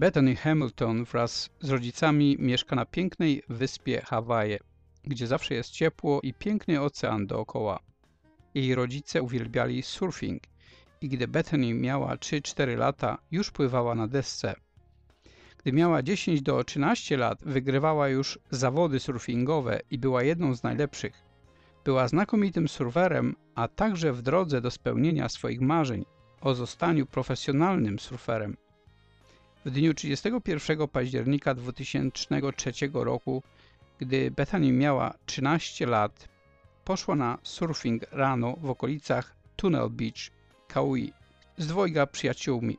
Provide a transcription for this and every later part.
Bethany Hamilton wraz z rodzicami mieszka na pięknej wyspie Hawaje, gdzie zawsze jest ciepło i piękny ocean dookoła. Jej rodzice uwielbiali surfing i gdy Bethany miała 3-4 lata, już pływała na desce. Gdy miała 10 do 13 lat, wygrywała już zawody surfingowe i była jedną z najlepszych. Była znakomitym surferem, a także w drodze do spełnienia swoich marzeń o zostaniu profesjonalnym surferem. W dniu 31 października 2003 roku, gdy Bethany miała 13 lat, poszła na surfing rano w okolicach Tunnel Beach, Kauai, z dwojga przyjaciółmi.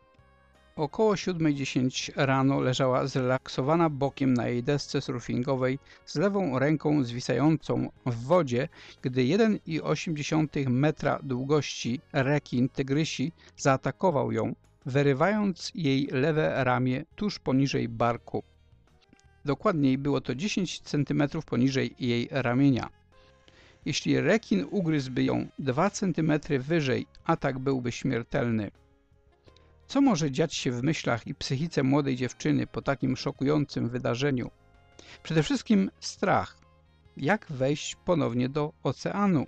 Około 7.10 rano leżała zrelaksowana bokiem na jej desce surfingowej z lewą ręką zwisającą w wodzie, gdy 1,8 metra długości rekin tygrysi zaatakował ją, wyrywając jej lewe ramię tuż poniżej barku. Dokładniej było to 10 cm poniżej jej ramienia. Jeśli rekin ugryzłby ją 2 cm wyżej, atak byłby śmiertelny. Co może dziać się w myślach i psychice młodej dziewczyny po takim szokującym wydarzeniu? Przede wszystkim strach. Jak wejść ponownie do oceanu?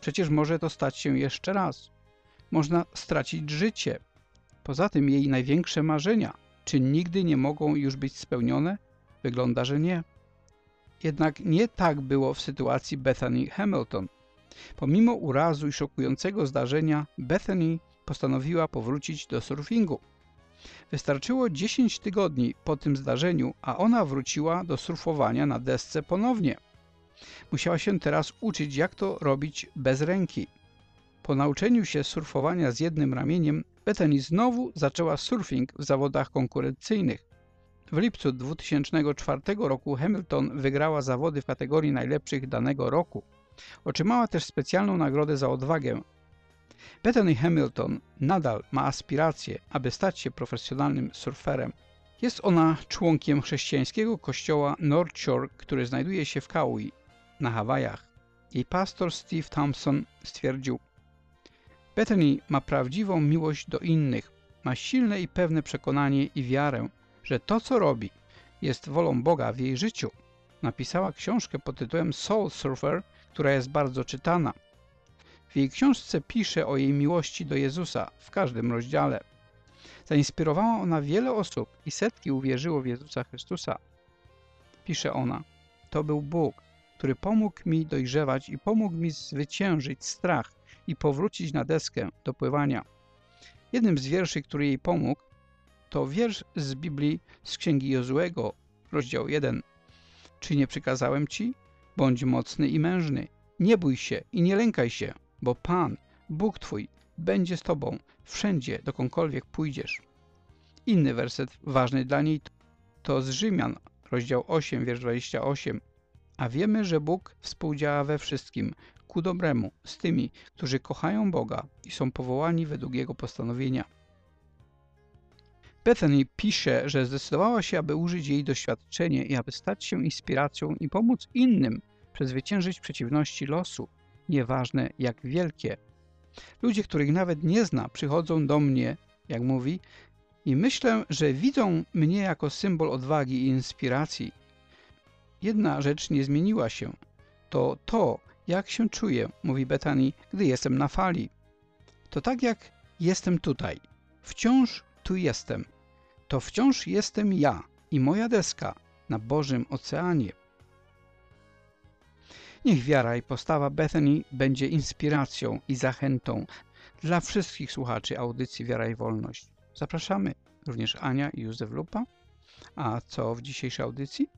Przecież może to stać się jeszcze raz. Można stracić życie. Poza tym jej największe marzenia, czy nigdy nie mogą już być spełnione? Wygląda, że nie. Jednak nie tak było w sytuacji Bethany Hamilton. Pomimo urazu i szokującego zdarzenia, Bethany postanowiła powrócić do surfingu. Wystarczyło 10 tygodni po tym zdarzeniu, a ona wróciła do surfowania na desce ponownie. Musiała się teraz uczyć, jak to robić bez ręki. Po nauczeniu się surfowania z jednym ramieniem, Bethany znowu zaczęła surfing w zawodach konkurencyjnych. W lipcu 2004 roku Hamilton wygrała zawody w kategorii najlepszych danego roku. Otrzymała też specjalną nagrodę za odwagę. Bethany Hamilton nadal ma aspiracje, aby stać się profesjonalnym surferem. Jest ona członkiem chrześcijańskiego kościoła North Shore, który znajduje się w Kauai, na Hawajach. Jej pastor Steve Thompson stwierdził Bethany ma prawdziwą miłość do innych, ma silne i pewne przekonanie i wiarę, że to, co robi, jest wolą Boga w jej życiu. Napisała książkę pod tytułem Soul Surfer, która jest bardzo czytana. W jej książce pisze o jej miłości do Jezusa w każdym rozdziale. Zainspirowała ona wiele osób i setki uwierzyło w Jezusa Chrystusa. Pisze ona, to był Bóg, który pomógł mi dojrzewać i pomógł mi zwyciężyć strach i powrócić na deskę do pływania. Jednym z wierszy, który jej pomógł, to wiersz z Biblii z Księgi Jozłego, rozdział 1. Czy nie przykazałem Ci? Bądź mocny i mężny. Nie bój się i nie lękaj się, bo Pan, Bóg Twój, będzie z Tobą wszędzie, dokądkolwiek pójdziesz. Inny werset ważny dla niej to z Rzymian, rozdział 8, wiersz 28. A wiemy, że Bóg współdziała we wszystkim ku dobremu z tymi, którzy kochają Boga i są powołani według Jego postanowienia. Bethany pisze, że zdecydowała się, aby użyć jej doświadczenie i aby stać się inspiracją i pomóc innym przezwyciężyć przeciwności losu, nieważne jak wielkie. Ludzie, których nawet nie zna, przychodzą do mnie, jak mówi, i myślę, że widzą mnie jako symbol odwagi i inspiracji. Jedna rzecz nie zmieniła się. To to, jak się czuję, mówi Bethany, gdy jestem na fali. To tak jak jestem tutaj. Wciąż tu jestem. To wciąż jestem ja i moja deska na Bożym Oceanie. Niech wiara i postawa Bethany będzie inspiracją i zachętą dla wszystkich słuchaczy audycji Wiara i Wolność. Zapraszamy również Ania i Józef Lupa. A co w dzisiejszej audycji?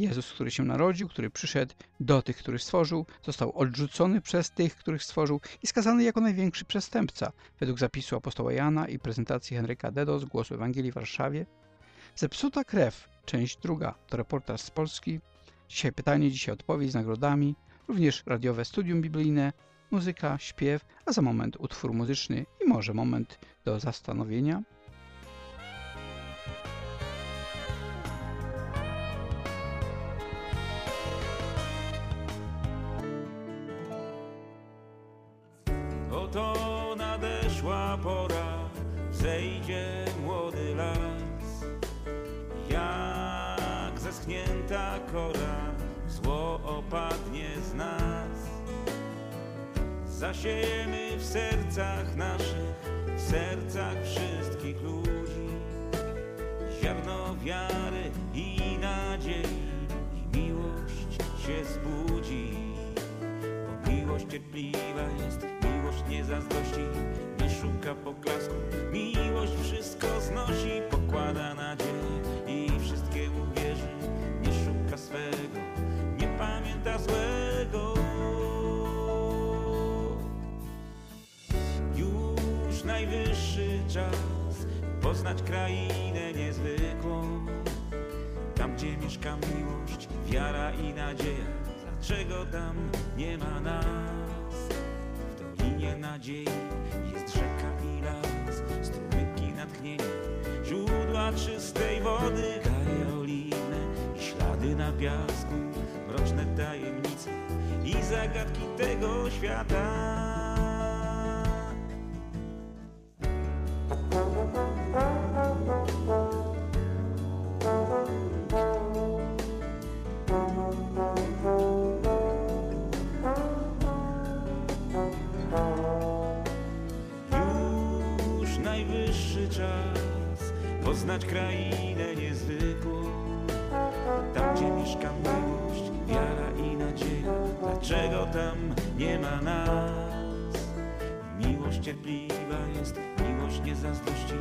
Jezus, który się narodził, który przyszedł do tych, których stworzył, został odrzucony przez tych, których stworzył i skazany jako największy przestępca, według zapisu apostoła Jana i prezentacji Henryka Dedo z Głosu Ewangelii w Warszawie. Zepsuta krew, część druga, to reportaż z Polski. Dzisiaj pytanie, dzisiaj odpowiedź z nagrodami, również radiowe studium biblijne, muzyka, śpiew, a za moment utwór muzyczny i może moment do zastanowienia. Zasiejemy w sercach naszych, w sercach wszystkich ludzi ziarno wiary i nadziei i miłość się zbudzi. Bo miłość cierpliwa jest, miłość nie zazdrości, nie szuka poklasku. Miłość wszystko znosi, pokłada nadzieję najwyższy czas poznać krainę niezwykłą. Tam, gdzie mieszka miłość, wiara i nadzieja. Dlaczego tam nie ma nas? W dolinie nadziei jest rzeka i las, strumyki natchnienia, źródła czystej wody, gaje oliwne i ślady na piasku, mroczne tajemnice i zagadki tego świata. Poznać krainę niezwykłą. Tam, gdzie mieszka miłość, wiara i nadzieja. Dlaczego tam nie ma nas? Miłość cierpliwa jest, miłość nie zazdrości,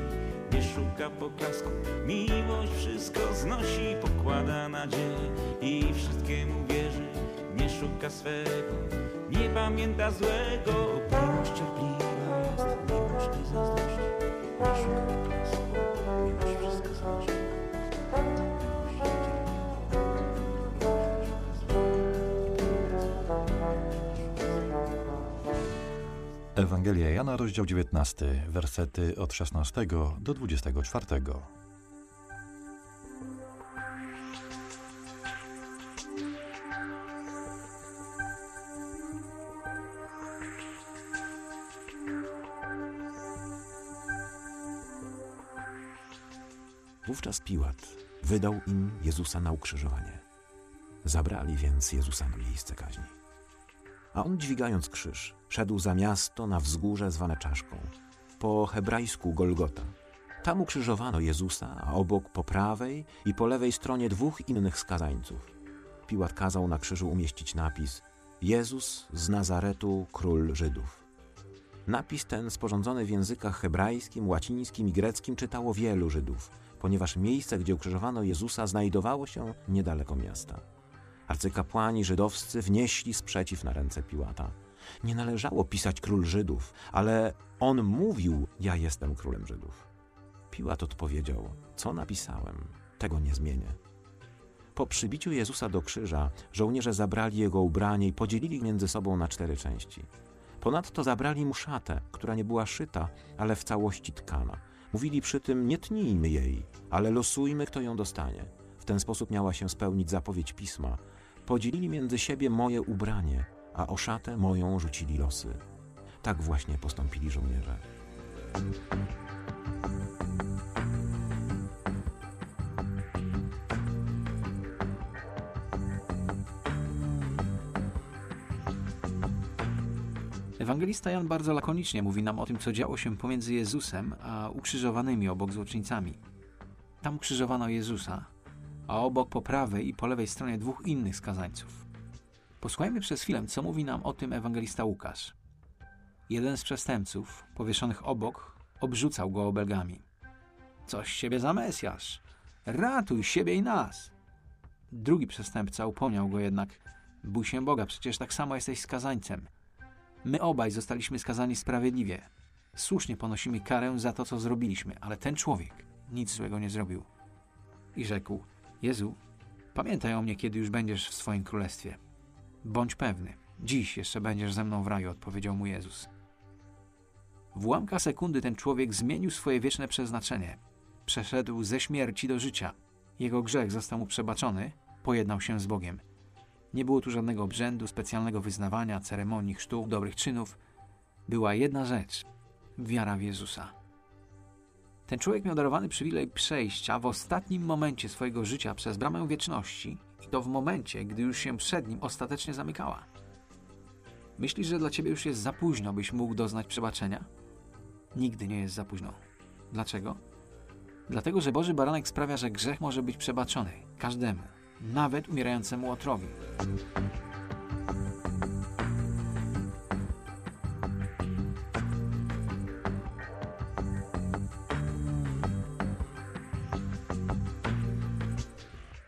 nie szuka poklasku. Miłość wszystko znosi, pokłada nadzieję i wszystkiemu wierzy. Nie szuka swego, nie pamięta złego. Miłość cierpliwa jest, miłość nie zazdrości, nie szuka poklasku. Ewangelia Jana, rozdział 19, wersety od 16 do 24. Wówczas Piłat wydał im Jezusa na ukrzyżowanie. Zabrali więc Jezusa na miejsce kaźni. A on, dźwigając krzyż, szedł za miasto na wzgórze zwane czaszką, po hebrajsku Golgota. Tam ukrzyżowano Jezusa, a obok po prawej i po lewej stronie dwóch innych skazańców. Piłat kazał na krzyżu umieścić napis Jezus z Nazaretu, król Żydów. Napis ten, sporządzony w językach hebrajskim, łacińskim i greckim, czytało wielu Żydów, ponieważ miejsce, gdzie ukrzyżowano Jezusa, znajdowało się niedaleko miasta. Arcykapłani żydowscy wnieśli sprzeciw na ręce Piłata. Nie należało pisać król Żydów, ale on mówił: Ja jestem królem Żydów. Piłat odpowiedział: Co napisałem, tego nie zmienię. Po przybiciu Jezusa do krzyża żołnierze zabrali jego ubranie i podzielili między sobą na cztery części. Ponadto zabrali mu szatę, która nie była szyta, ale w całości tkana. Mówili przy tym: Nie tnijmy jej, ale losujmy, kto ją dostanie. W ten sposób miała się spełnić zapowiedź pisma. Podzielili między siebie moje ubranie, a o szatę moją rzucili losy. Tak właśnie postąpili żołnierze. Ewangelista Jan bardzo lakonicznie mówi nam o tym, co działo się pomiędzy Jezusem a ukrzyżowanymi obok złoczyńcami. Tam ukrzyżowano Jezusa, a obok po prawej i po lewej stronie dwóch innych skazańców. Posłuchajmy przez chwilę, co mówi nam o tym ewangelista Łukasz. Jeden z przestępców, powieszonych obok, obrzucał go obelgami. Coś siebie za Mesjasz! Ratuj siebie i nas! Drugi przestępca upomniał go jednak. Bój się Boga, przecież tak samo jesteś skazańcem. My obaj zostaliśmy skazani sprawiedliwie. Słusznie ponosimy karę za to, co zrobiliśmy, ale ten człowiek nic złego nie zrobił. I rzekł: Jezu, pamiętaj o mnie, kiedy już będziesz w swoim królestwie. Bądź pewny, dziś jeszcze będziesz ze mną w raju, odpowiedział mu Jezus. W ułamka sekundy ten człowiek zmienił swoje wieczne przeznaczenie. Przeszedł ze śmierci do życia. Jego grzech został mu przebaczony, pojednał się z Bogiem. Nie było tu żadnego obrzędu, specjalnego wyznawania, ceremonii, chrztu, dobrych czynów. Była jedna rzecz wiara w Jezusa. Ten człowiek miał darowany przywilej przejścia w ostatnim momencie swojego życia przez bramę wieczności i to w momencie, gdy już się przed nim ostatecznie zamykała. Myślisz, że dla ciebie już jest za późno, byś mógł doznać przebaczenia? Nigdy nie jest za późno. Dlaczego? Dlatego, że Boży Baranek sprawia, że grzech może być przebaczony każdemu, nawet umierającemu otrowi.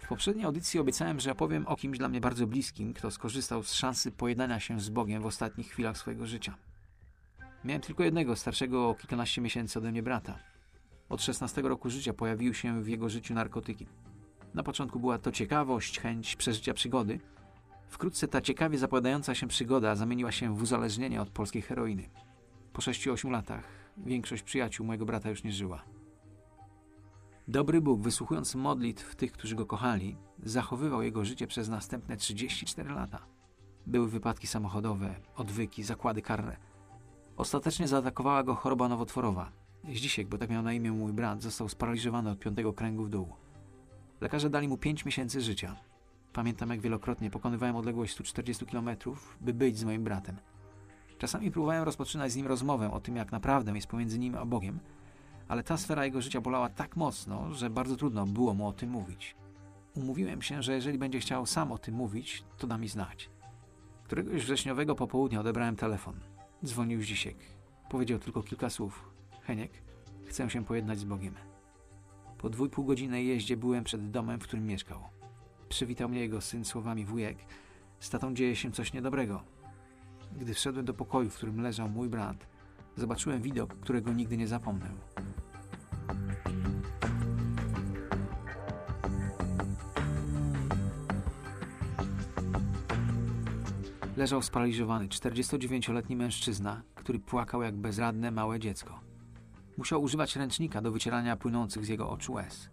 W poprzedniej audycji obiecałem, że opowiem o kimś dla mnie bardzo bliskim, kto skorzystał z szansy pojednania się z Bogiem w ostatnich chwilach swojego życia. Miałem tylko jednego, starszego o kilkanaście miesięcy ode mnie brata. Od 16 roku życia pojawiły się w jego życiu narkotyki. Na początku była to ciekawość, chęć przeżycia przygody. Wkrótce ta ciekawie zapowiadająca się przygoda zamieniła się w uzależnienie od polskiej heroiny. Po 6-8 latach większość przyjaciół mojego brata już nie żyła. Dobry Bóg, wysłuchując modlitw tych, którzy go kochali, zachowywał jego życie przez następne 34 lata. Były wypadki samochodowe, odwyki, zakłady karne. Ostatecznie zaatakowała go choroba nowotworowa. Zdzisiek, bo tak miał na imię mój brat, został sparaliżowany od piątego kręgu w dół. Lekarze dali mu 5 miesięcy życia. Pamiętam, jak wielokrotnie pokonywałem odległość 140 km, by być z moim bratem. Czasami próbowałem rozpoczynać z nim rozmowę o tym, jak naprawdę jest pomiędzy nim a Bogiem, ale ta sfera jego życia bolała tak mocno, że bardzo trudno było mu o tym mówić. Umówiłem się, że jeżeli będzie chciał sam o tym mówić, to da mi znać. Któregoś wrześniowego popołudnia odebrałem telefon. Dzwonił Zdzisiek. Powiedział tylko kilka słów. Heniek, chcę się pojednać z Bogiem. Po dwójpółgodzinnej jeździe byłem przed domem, w którym mieszkał. Przywitał mnie jego syn słowami wujek. Z tatą dzieje się coś niedobrego. Gdy wszedłem do pokoju, w którym leżał mój brat, zobaczyłem widok, którego nigdy nie zapomnę. Leżał sparaliżowany 49-letni mężczyzna, który płakał jak bezradne małe dziecko. Musiał używać ręcznika do wycierania płynących z jego oczu łez.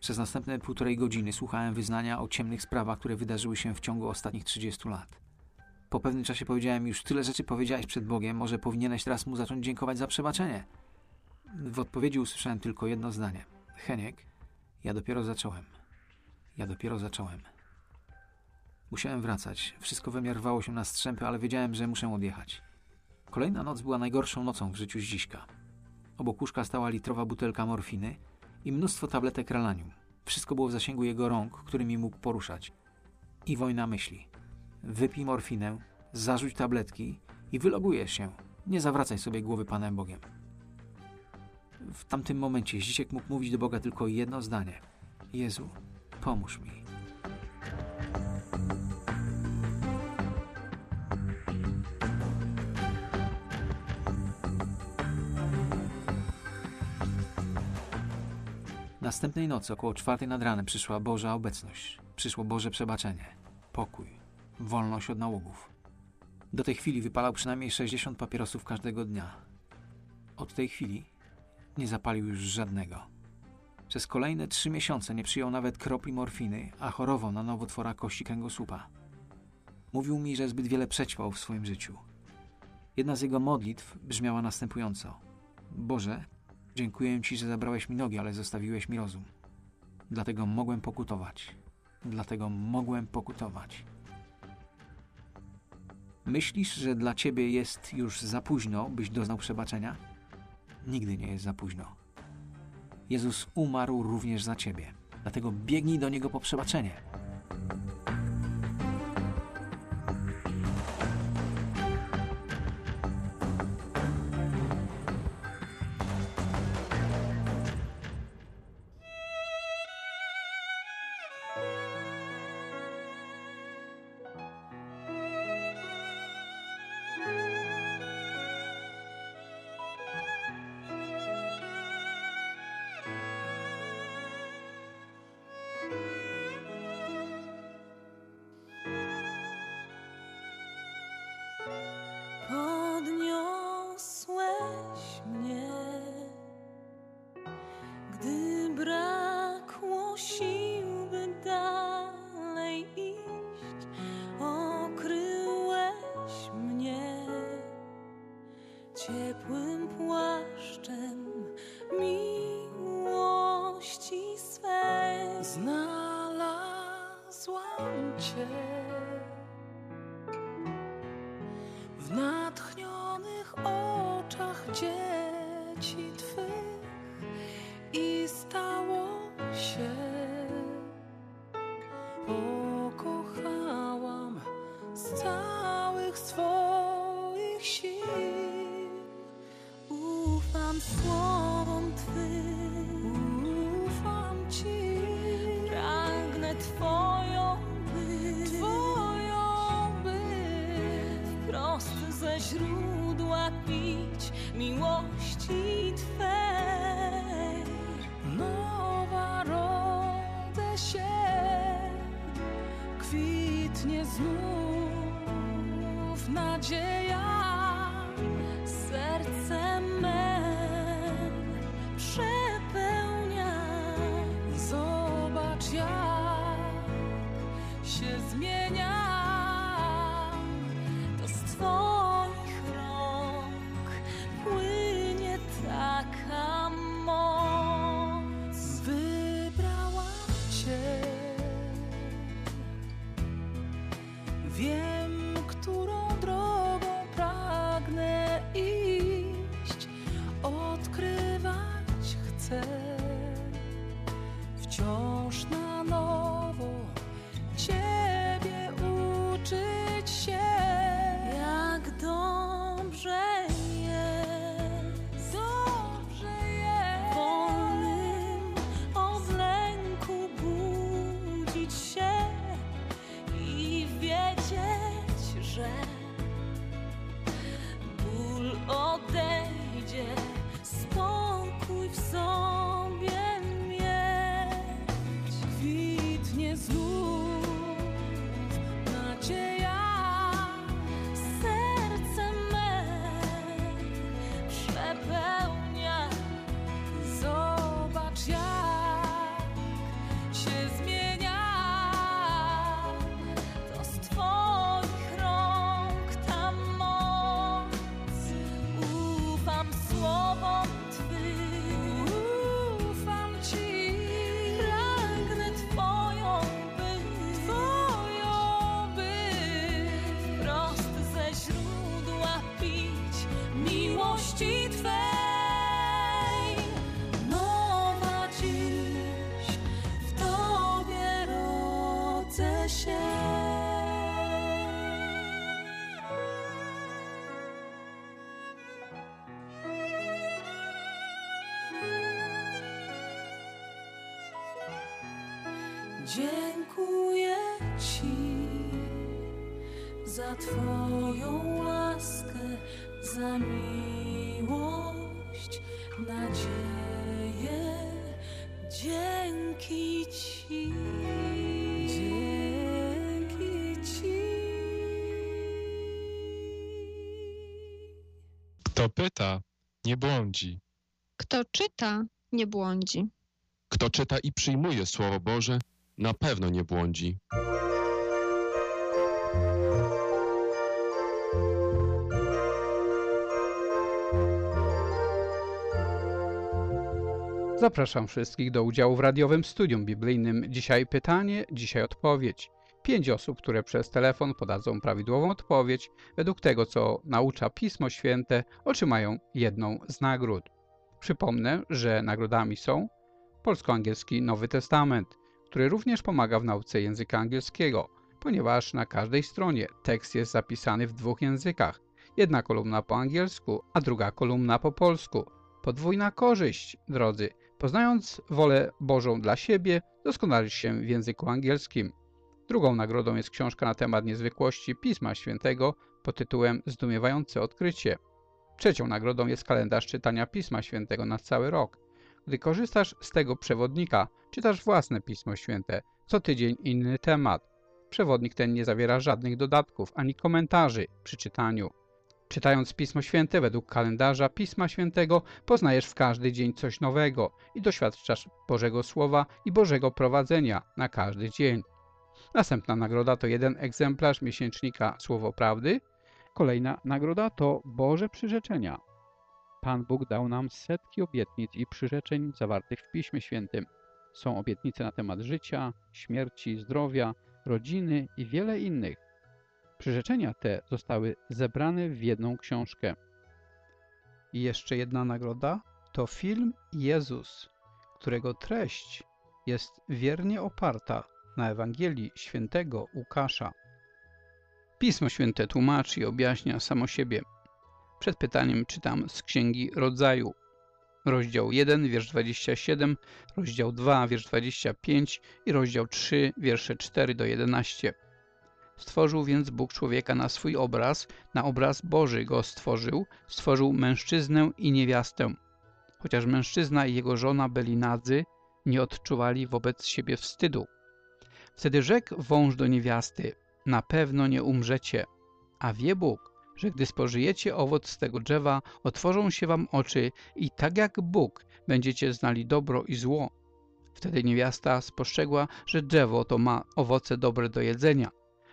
Przez następne półtorej godziny słuchałem wyznania o ciemnych sprawach, które wydarzyły się w ciągu ostatnich 30 lat. Po pewnym czasie powiedziałem, już tyle rzeczy powiedziałeś przed Bogiem, może powinieneś teraz mu zacząć dziękować za przebaczenie. W odpowiedzi usłyszałem tylko jedno zdanie. Heniek, ja dopiero zacząłem. Ja dopiero zacząłem. Musiałem wracać. Wszystko we się na strzępy, ale wiedziałem, że muszę odjechać. Kolejna noc była najgorszą nocą w życiu Zdziśka. Obok łóżka stała litrowa butelka morfiny i mnóstwo tabletek ralanium. Wszystko było w zasięgu jego rąk, którymi mógł poruszać. I wojna myśli. Wypij morfinę, zarzuć tabletki i wylogujesz się. Nie zawracaj sobie głowy Panem Bogiem. W tamtym momencie Zdzisiek mógł mówić do Boga tylko jedno zdanie. Jezu, pomóż mi. Następnej nocy około czwartej nad ranem przyszła Boża obecność. Przyszło Boże przebaczenie, pokój, wolność od nałogów. Do tej chwili wypalał przynajmniej 60 papierosów każdego dnia. Od tej chwili nie zapalił już żadnego. Przez kolejne trzy miesiące nie przyjął nawet kropli morfiny, a chorował na nowotwora kości kręgosłupa. Mówił mi, że zbyt wiele przećpał w swoim życiu. Jedna z jego modlitw brzmiała następująco: Boże, dziękuję Ci, że zabrałeś mi nogi, ale zostawiłeś mi rozum. Dlatego mogłem pokutować. Dlatego mogłem pokutować. Myślisz, że dla ciebie jest już za późno, byś doznał przebaczenia? Nigdy nie jest za późno. Jezus umarł również za ciebie. Dlatego biegnij do niego po przebaczenie. Oh. changes. Dziękuję Ci za Twoją łaskę, za miłość, nadzieję. Dzięki Ci. Dzięki Ci. Kto pyta, nie błądzi. Kto czyta, nie błądzi. Kto czyta i przyjmuje Słowo Boże, na pewno nie błądzi. Zapraszam wszystkich do udziału w radiowym studium biblijnym. Dzisiaj pytanie, dzisiaj odpowiedź. Pięć osób, które przez telefon podadzą prawidłową odpowiedź według tego, co naucza Pismo Święte, otrzymają jedną z nagród. Przypomnę, że nagrodami są polsko-angielski Nowy Testament, który również pomaga w nauce języka angielskiego, ponieważ na każdej stronie tekst jest zapisany w dwóch językach. Jedna kolumna po angielsku, a druga kolumna po polsku. Podwójna korzyść, drodzy. Poznając wolę Bożą dla siebie, doskonalisz się w języku angielskim. Drugą nagrodą jest książka na temat niezwykłości Pisma Świętego pod tytułem Zdumiewające odkrycie. Trzecią nagrodą jest kalendarz czytania Pisma Świętego na cały rok. Gdy korzystasz z tego przewodnika, czytasz własne Pismo Święte, co tydzień inny temat. Przewodnik ten nie zawiera żadnych dodatków ani komentarzy przy czytaniu. Czytając Pismo Święte według kalendarza Pisma Świętego, poznajesz w każdy dzień coś nowego i doświadczasz Bożego Słowa i Bożego prowadzenia na każdy dzień. Następna nagroda to jeden egzemplarz miesięcznika Słowo Prawdy. Kolejna nagroda to Boże Przyrzeczenia. Pan Bóg dał nam setki obietnic i przyrzeczeń zawartych w Piśmie Świętym. Są obietnice na temat życia, śmierci, zdrowia, rodziny i wiele innych. Przyrzeczenia te zostały zebrane w jedną książkę. I jeszcze jedna nagroda to film Jezus, którego treść jest wiernie oparta na Ewangelii świętego Łukasza. Pismo Święte tłumaczy i objaśnia samo siebie. Przed pytaniem czytam z Księgi Rodzaju, rozdział 1, wiersz 27, rozdział 2, wiersz 25 i rozdział 3, wiersze 4 do 11. Stworzył więc Bóg człowieka na swój obraz, na obraz Boży go stworzył, stworzył mężczyznę i niewiastę. Chociaż mężczyzna i jego żona byli nadzy, nie odczuwali wobec siebie wstydu. Wtedy rzekł wąż do niewiasty, na pewno nie umrzecie, a wie Bóg, że gdy spożyjecie owoc z tego drzewa, otworzą się wam oczy i tak jak Bóg będziecie znali dobro i zło. Wtedy niewiasta spostrzegła, że drzewo to ma owoce dobre do jedzenia,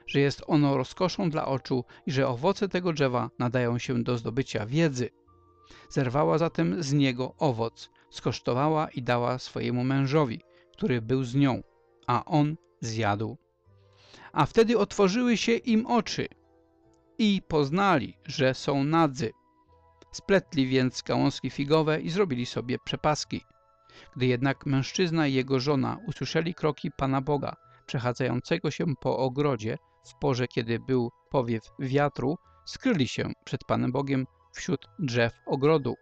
że jest ono rozkoszą dla oczu i że owoce tego drzewa nadają się do zdobycia wiedzy. Zerwała zatem z niego owoc, skosztowała i dała swojemu mężowi, który był z nią, a on zjadł. A wtedy otworzyły się im oczy i poznali, że są nadzy. Spletli więc gałązki figowe i zrobili sobie przepaski. Gdy jednak mężczyzna i jego żona usłyszeli kroki Pana Boga, przechadzającego się po ogrodzie, w porze, kiedy był powiew wiatru, skryli się przed Panem Bogiem wśród drzew ogrodu.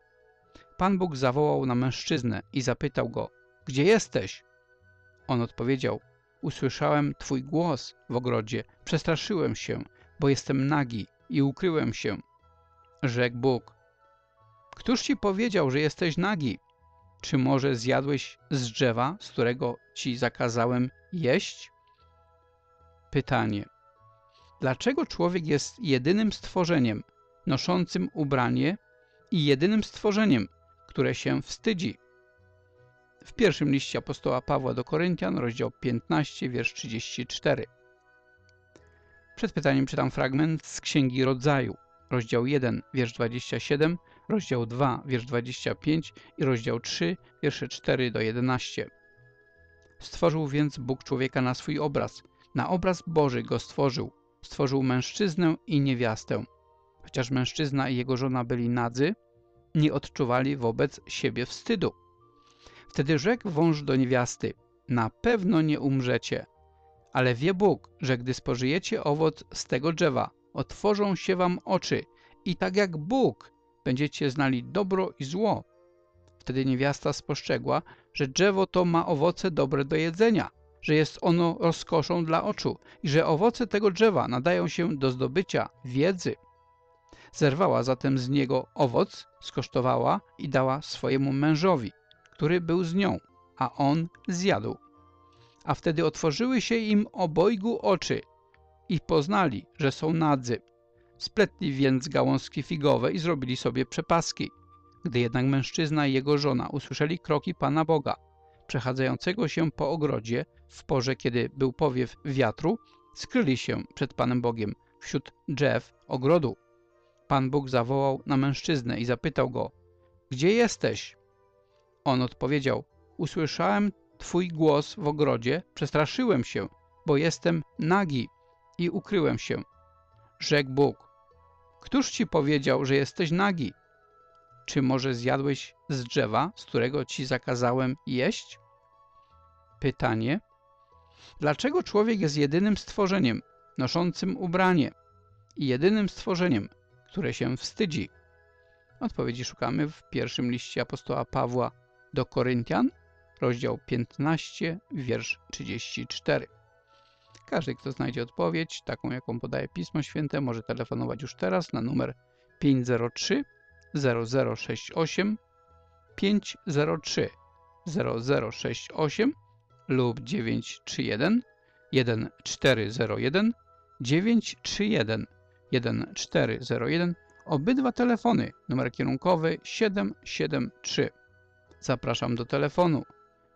Pan Bóg zawołał na mężczyznę i zapytał go, gdzie jesteś? On odpowiedział, usłyszałem Twój głos w ogrodzie, przestraszyłem się, bo jestem nagi i ukryłem się. Rzekł Bóg, któż Ci powiedział, że jesteś nagi? Czy może zjadłeś z drzewa, z którego Ci zakazałem jeść? Pytanie. Dlaczego człowiek jest jedynym stworzeniem noszącym ubranie i jedynym stworzeniem, które się wstydzi? W pierwszym liście apostoła Pawła do Koryntian, rozdział 15, wiersz 34. Przed pytaniem czytam fragment z Księgi Rodzaju, rozdział 1, wiersz 27, rozdział 2, wiersz 25 i rozdział 3, wiersze 4 do 11. Stworzył więc Bóg człowieka na swój obraz. Na obraz Boży go stworzył. Stworzył mężczyznę i niewiastę. Chociaż mężczyzna i jego żona byli nadzy, nie odczuwali wobec siebie wstydu. Wtedy rzekł wąż do niewiasty, na pewno nie umrzecie, ale wie Bóg, że gdy spożyjecie owoc z tego drzewa, otworzą się wam oczy i tak jak Bóg będziecie znali dobro i zło. Wtedy niewiasta spostrzegła, że drzewo to ma owoce dobre do jedzenia, że jest ono rozkoszą dla oczu i że owoce tego drzewa nadają się do zdobycia wiedzy. Zerwała zatem z niego owoc, skosztowała i dała swojemu mężowi, który był z nią, a on zjadł. A wtedy otworzyły się im obojgu oczy i poznali, że są nadzy. Spletli więc gałązki figowe i zrobili sobie przepaski. Gdy jednak mężczyzna i jego żona usłyszeli kroki Pana Boga, przechadzającego się po ogrodzie w porze, kiedy był powiew wiatru, skryli się przed Panem Bogiem wśród drzew ogrodu. Pan Bóg zawołał na mężczyznę i zapytał go, gdzie jesteś? On odpowiedział, usłyszałem Twój głos w ogrodzie, przestraszyłem się, bo jestem nagi i ukryłem się. Rzekł Bóg, któż Ci powiedział, że jesteś nagi? Czy może zjadłeś z drzewa, z którego Ci zakazałem jeść? Pytanie. Dlaczego człowiek jest jedynym stworzeniem noszącym ubranie i jedynym stworzeniem, które się wstydzi? Odpowiedzi szukamy w pierwszym liście apostoła Pawła do Koryntian, rozdział 15, wiersz 34. Każdy, kto znajdzie odpowiedź, taką jaką podaje Pismo Święte, może telefonować już teraz na numer 503 0068 503 0068 lub 931 1401 931 1401 obydwa telefony, numer kierunkowy 773. Zapraszam do telefonu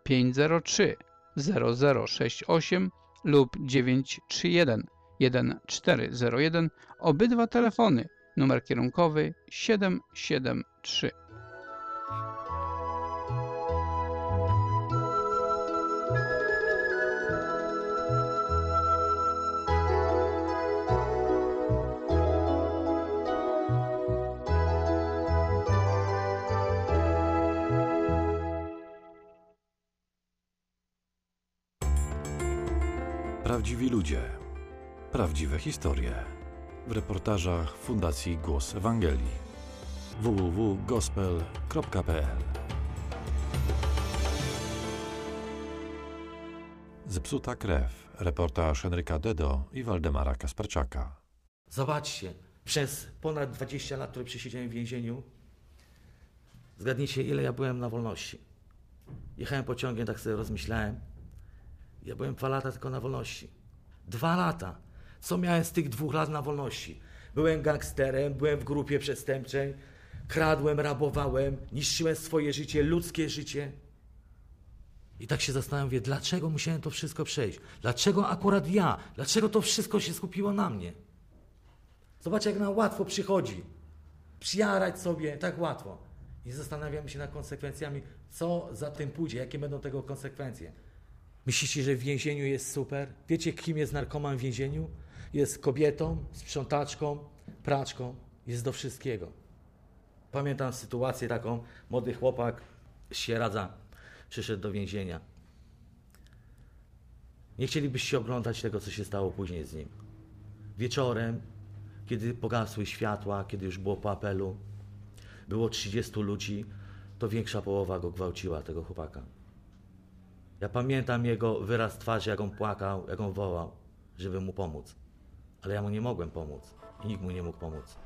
503 0068 lub 931 1401 obydwa telefony, numer kierunkowy 773. Prawdziwi ludzie. Prawdziwe historie. W reportażach Fundacji Głos Ewangelii. www.gospel.pl Zepsuta krew. Reportaż Henryka Dedo i Waldemara Kasperczaka. Zobaczcie, przez ponad 20 lat, które przesiedziałem w więzieniu, zgadnijcie, ile ja byłem na wolności. Jechałem pociągiem, tak sobie rozmyślałem. Ja byłem dwa lata tylko na wolności. Dwa lata. Co miałem z tych dwóch lat na wolności? Byłem gangsterem, byłem w grupie przestępczej, kradłem, rabowałem, niszczyłem swoje życie, ludzkie życie. I tak się zastanawiam, dlaczego musiałem to wszystko przejść? Dlaczego akurat ja? Dlaczego to wszystko się skupiło na mnie? Zobacz, jak nam łatwo przychodzi. Przyjarać sobie tak łatwo. I zastanawiamy się nad konsekwencjami, co za tym pójdzie, jakie będą tego konsekwencje. Myślicie, że w więzieniu jest super? Wiecie, kim jest narkoman w więzieniu? Jest kobietą, sprzątaczką, praczką, jest do wszystkiego. Pamiętam sytuację taką, młody chłopak Sieradza przyszedł do więzienia. Nie chcielibyście oglądać tego, co się stało później z nim. Wieczorem, kiedy pogasły światła, kiedy już było po apelu, było 30 ludzi, to większa połowa go gwałciła, tego chłopaka. Ja pamiętam jego wyraz twarzy, jak on płakał, jak on wołał, żeby mu pomóc. Ale ja mu nie mogłem pomóc i nikt mu nie mógł pomóc.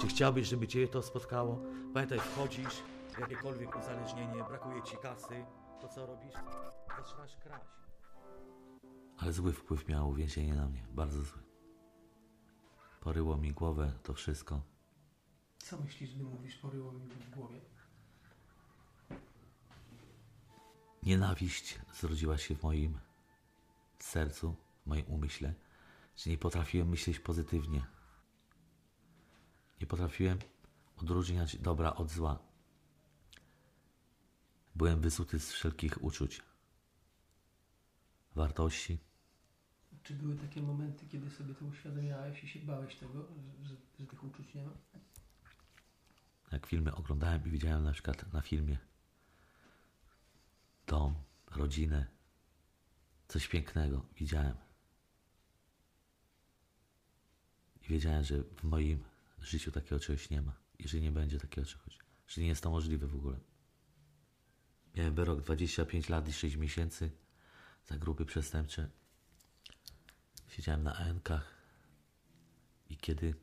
Czy chciałbyś, żeby cię to spotkało? Pamiętaj, wchodzisz w jakiekolwiek uzależnienie, brakuje ci kasy, to co robisz? Zaczynasz kraść. Ale zły wpływ miało więzienie na mnie, bardzo zły. Poryło mi głowę to wszystko. Co myślisz, gdy mówisz poryło mi w głowie? Nienawiść zrodziła się w moim sercu, w moim umyśle, że nie potrafiłem myśleć pozytywnie. Nie potrafiłem odróżniać dobra od zła. Byłem wysuty z wszelkich uczuć, wartości. Czy były takie momenty, kiedy sobie to uświadamiałeś i się bałeś tego, że, że, że tych uczuć nie ma? Jak filmy oglądałem i widziałem na przykład na filmie dom, rodzinę, coś pięknego widziałem. I wiedziałem, że w moim życiu takiego czegoś nie ma i że nie będzie takiego czegoś, że nie jest to możliwe w ogóle. Miałem wyrok 25 lat i 6 miesięcy za grupy przestępcze. Siedziałem na ANK-ach i kiedy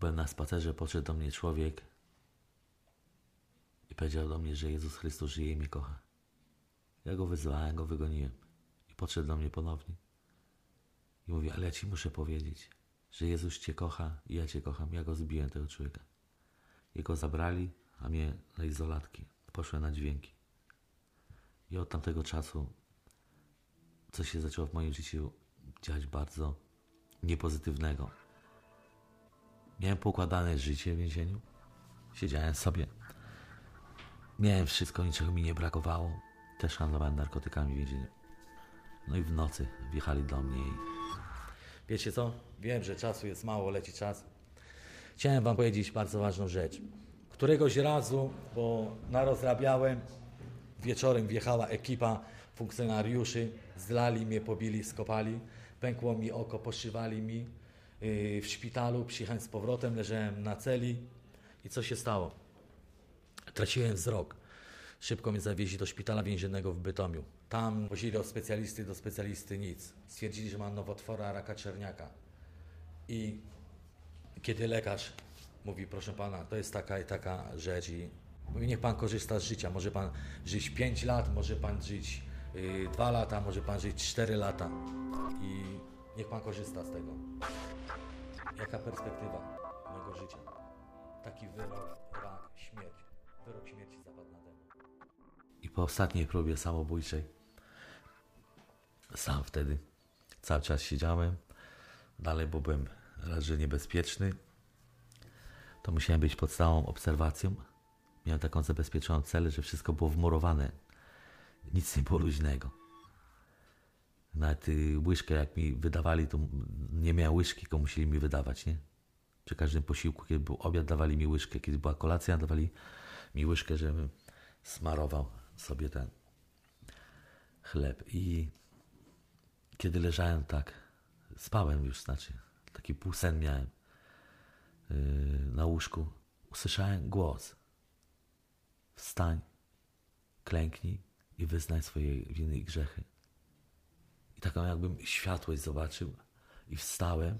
byłem na spacerze, podszedł do mnie człowiek i powiedział do mnie, że Jezus Chrystus żyje i mnie kocha. Ja go wyzwałem, go wygoniłem i podszedł do mnie ponownie i mówi, ale ja ci muszę powiedzieć, że Jezus cię kocha i ja cię kocham. Ja go zbiłem, tego człowieka. Jego zabrali, a mnie na izolatki. Poszłem na dźwięki. I od tamtego czasu coś się zaczęło w moim życiu dziać bardzo niepozytywnego. Miałem poukładane życie w więzieniu. Siedziałem sobie. Miałem wszystko, niczego mi nie brakowało. Też handlowałem narkotykami w więzieniu. No i w nocy wjechali do mnie i... Wiecie co? Wiem, że czasu jest mało, leci czas. Chciałem wam powiedzieć bardzo ważną rzecz. Któregoś razu, bo narozrabiałem, wieczorem wjechała ekipa funkcjonariuszy, zlali mnie, pobili, skopali, pękło mi oko, poszywali mi yy, w szpitalu, przyjechałem z powrotem, leżałem na celi i co się stało? Traciłem wzrok. Szybko mnie zawieźli do szpitala więziennego w Bytomiu. Tam wozili od specjalisty do specjalisty nic. Stwierdzili, że mam nowotwora raka czerniaka. I kiedy lekarz mówi, proszę pana, to jest taka i taka rzecz i mówi, niech pan korzysta z życia. Może pan żyć 5 lat, może pan żyć 2 y, lata, może pan żyć 4 lata. I niech pan korzysta z tego. Jaka perspektywa mojego życia? Taki wyrok. Wyrok śmierci zapadł. I po ostatniej próbie samobójczej, sam wtedy cały czas siedziałem, dalej, bo byłem raczej niebezpieczny, to musiałem być pod stałą obserwacją. Miałem taką zabezpieczoną celę, że wszystko było wmurowane. Nic nie było luźnego. Nawet y, łyżkę, jak mi wydawali, to nie miałem łyżki, tylko musieli mi wydawać, nie? Przy każdym posiłku, kiedy był obiad, dawali mi łyżkę. Kiedy była kolacja, dawali mi łyżkę, żebym smarował sobie ten chleb. I kiedy leżałem tak, spałem już, znaczy, taki półsen miałem yy, na łóżku, usłyszałem głos. Wstań, klęknij i wyznaj swoje winy i grzechy. I taką jakbym światłość zobaczył i wstałem,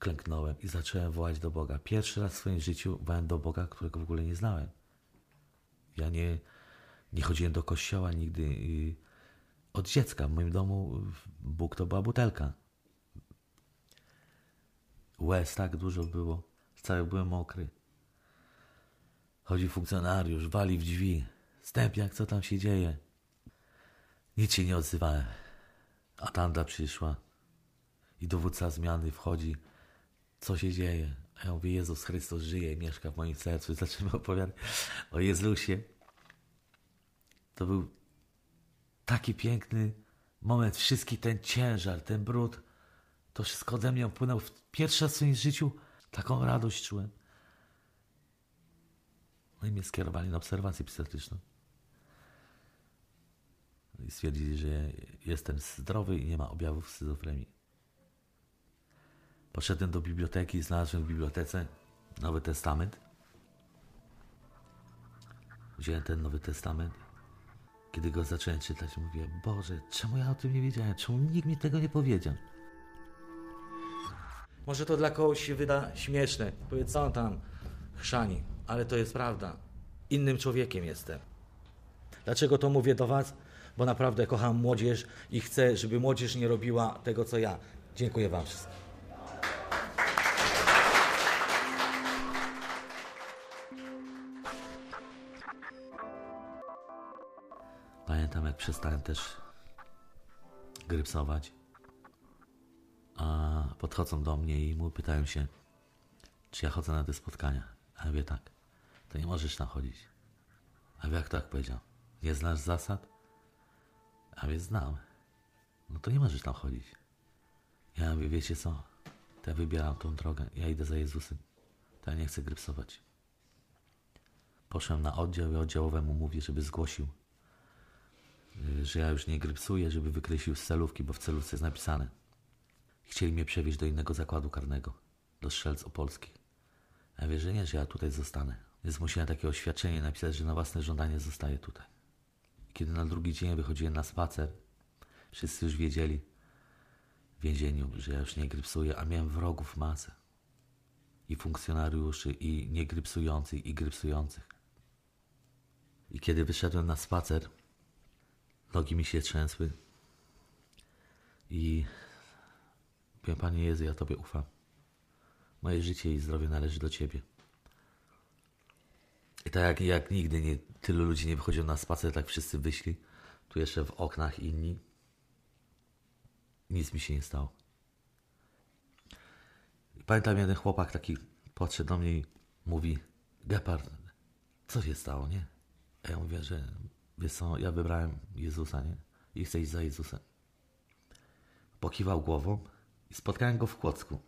klęknąłem i zacząłem wołać do Boga. Pierwszy raz w swoim życiu wołałem do Boga, którego w ogóle nie znałem. Ja nie, nie chodziłem do kościoła nigdy. Od dziecka w moim domu Bóg to była butelka. Łez tak dużo było, cały byłem mokry. Chodzi funkcjonariusz, wali w drzwi. Stępiak, co tam się dzieje? Nic się nie odzywałem. A tanda przyszła i dowódca zmiany wchodzi. Co się dzieje? A ja mówię, Jezus Chrystus żyje, mieszka w moim sercu. I zaczynamy opowiadać o Jezusie. To był taki piękny moment. Wszystki ten ciężar, ten brud, to wszystko ode mnie upłynął. Pierwszy raz w swoim życiu taką radość czułem. No i mnie skierowali na obserwację psychiatryczną. I stwierdzili, że jestem zdrowy i nie ma objawów schizofrenii. Poszedłem do biblioteki i znalazłem w bibliotece Nowy Testament. Wziąłem ten Nowy Testament. Kiedy go zacząłem czytać, mówię, Boże, czemu ja o tym nie wiedziałem? Czemu nikt mi tego nie powiedział? Może to dla kogoś się wyda śmieszne. Powie, co tam chrzani, ale to jest prawda. Innym człowiekiem jestem. Dlaczego to mówię do Was? Bo naprawdę kocham młodzież i chcę, żeby młodzież nie robiła tego, co ja. Dziękuję Wam wszystkim. Pamiętam, jak przestałem też grypsować. A podchodzą do mnie i mu pytają się, czy ja chodzę na te spotkania. A ja mówię tak, to nie możesz tam chodzić. A jak tak powiedział? Nie znasz zasad? A więc znam. No to nie możesz tam chodzić. Ja mówię, wiecie co? To ja wybieram tą drogę. Ja idę za Jezusem. To ja nie chcę grypsować. Poszłem na oddział i oddziałowemu mówię, żeby zgłosił, że ja już nie grypsuję, żeby wykreślił z celówki, bo w celówce jest napisane. Chcieli mnie przewieźć do innego zakładu karnego, do Strzelc Opolskich. Ja wie, że nie, że ja tutaj zostanę. Więc musiałem takie oświadczenie napisać, że na własne żądanie zostaję tutaj. Kiedy na drugi dzień wychodziłem na spacer, wszyscy już wiedzieli w więzieniu, że ja już nie grypsuję, a miałem wrogów masę. I funkcjonariuszy, i niegrypsujących, i grypsujących. I kiedy wyszedłem na spacer, nogi mi się trzęsły i powiem, Panie Jezu, ja Tobie ufam. Moje życie i zdrowie należy do Ciebie. I tak jak, jak nigdy nie, tylu ludzi nie wychodziło na spacer, tak wszyscy wyszli. Tu jeszcze w oknach inni. Nic mi się nie stało. I pamiętam jeden chłopak taki podszedł do mnie i mówi Gepard, co się stało, nie? A ja mówię, że wiesz co, ja wybrałem Jezusa, nie? I chcę iść za Jezusem. Pokiwał głową i spotkałem go w Kłodzku.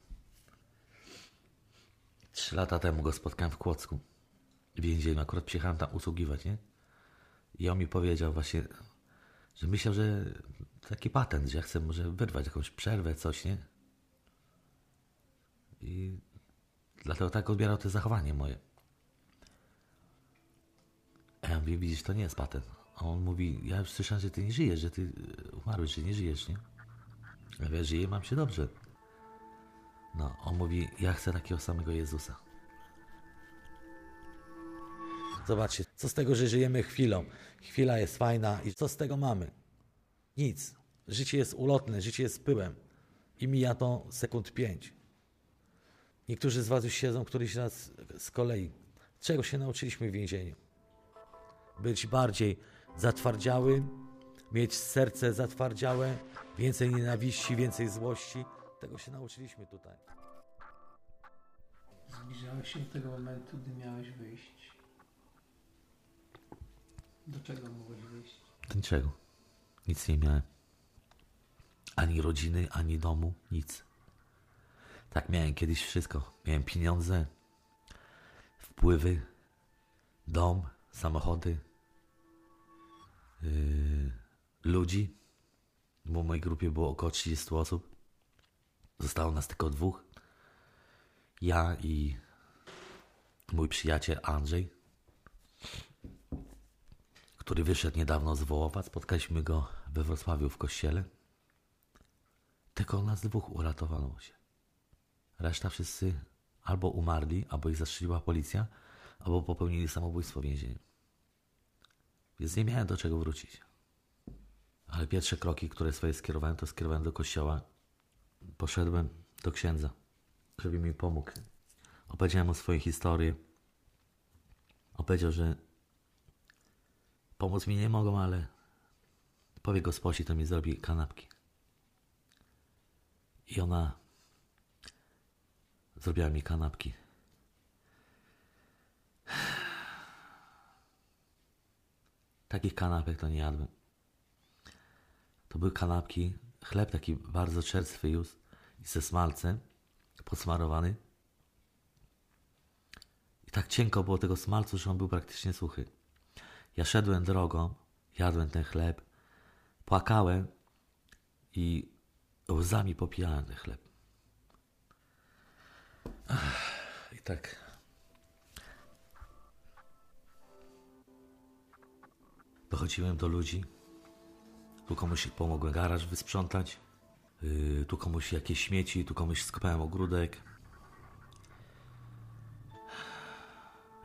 Trzy lata temu go spotkałem w Kłodzku więzieniu. Akurat przyjechałem tam usługiwać, nie? I on mi powiedział właśnie, że myślał, że taki patent, że ja chcę może wyrwać jakąś przerwę, coś, nie? I dlatego tak odbierał to zachowanie moje. A ja mówię, widzisz, to nie jest patent. A on mówi, ja już słyszałem, że ty nie żyjesz, że ty umarłeś, że nie żyjesz, nie? Ja żyję, mam się dobrze. No, on mówi, ja chcę takiego samego Jezusa. Zobaczcie, co z tego, że żyjemy chwilą. Chwila jest fajna i co z tego mamy? Nic. Życie jest ulotne, życie jest pyłem i mija to sekund pięć. Niektórzy z Was już siedzą któryś raz z kolei. Czego się nauczyliśmy w więzieniu? Być bardziej zatwardziały, mieć serce zatwardziałe, więcej nienawiści, więcej złości. Tego się nauczyliśmy tutaj. Zbliżałeś się do tego momentu, gdy miałeś wyjść. Do czego mogłeś wyjść? Do niczego. Nic nie miałem. Ani rodziny, ani domu, nic. Tak miałem kiedyś wszystko. Miałem pieniądze, wpływy, dom, samochody, yy, ludzi. bo w mojej grupie było około 30 osób. Zostało nas tylko dwóch. Ja i mój przyjaciel Andrzej, który wyszedł niedawno z Wołowa. Spotkaliśmy go we Wrocławiu w kościele. Tylko nas dwóch uratowano się. Reszta wszyscy albo umarli, albo ich zastrzeliła policja, albo popełnili samobójstwo w więzieniu. Więc nie miałem do czego wrócić. Ale pierwsze kroki, które swoje skierowałem, to skierowałem do kościoła. Poszedłem do księdza, żeby mi pomógł. Opowiedziałem mu swoją historię. Opowiedział, że pomóc mi nie mogą, ale powie gosposi, to mi zrobi kanapki. I ona zrobiła mi kanapki. Takich kanapek to nie jadłem. To były kanapki, chleb taki bardzo czerstwy już i ze smalcem podsmarowany. I tak cienko było tego smalcu, że on był praktycznie suchy. Ja szedłem drogą, jadłem ten chleb, płakałem i łzami popijałem ten chleb. I tak. Dochodziłem do ludzi. Tu komuś pomogłem garaż wysprzątać. Yy, tu komuś jakieś śmieci, tu komuś skopałem ogródek.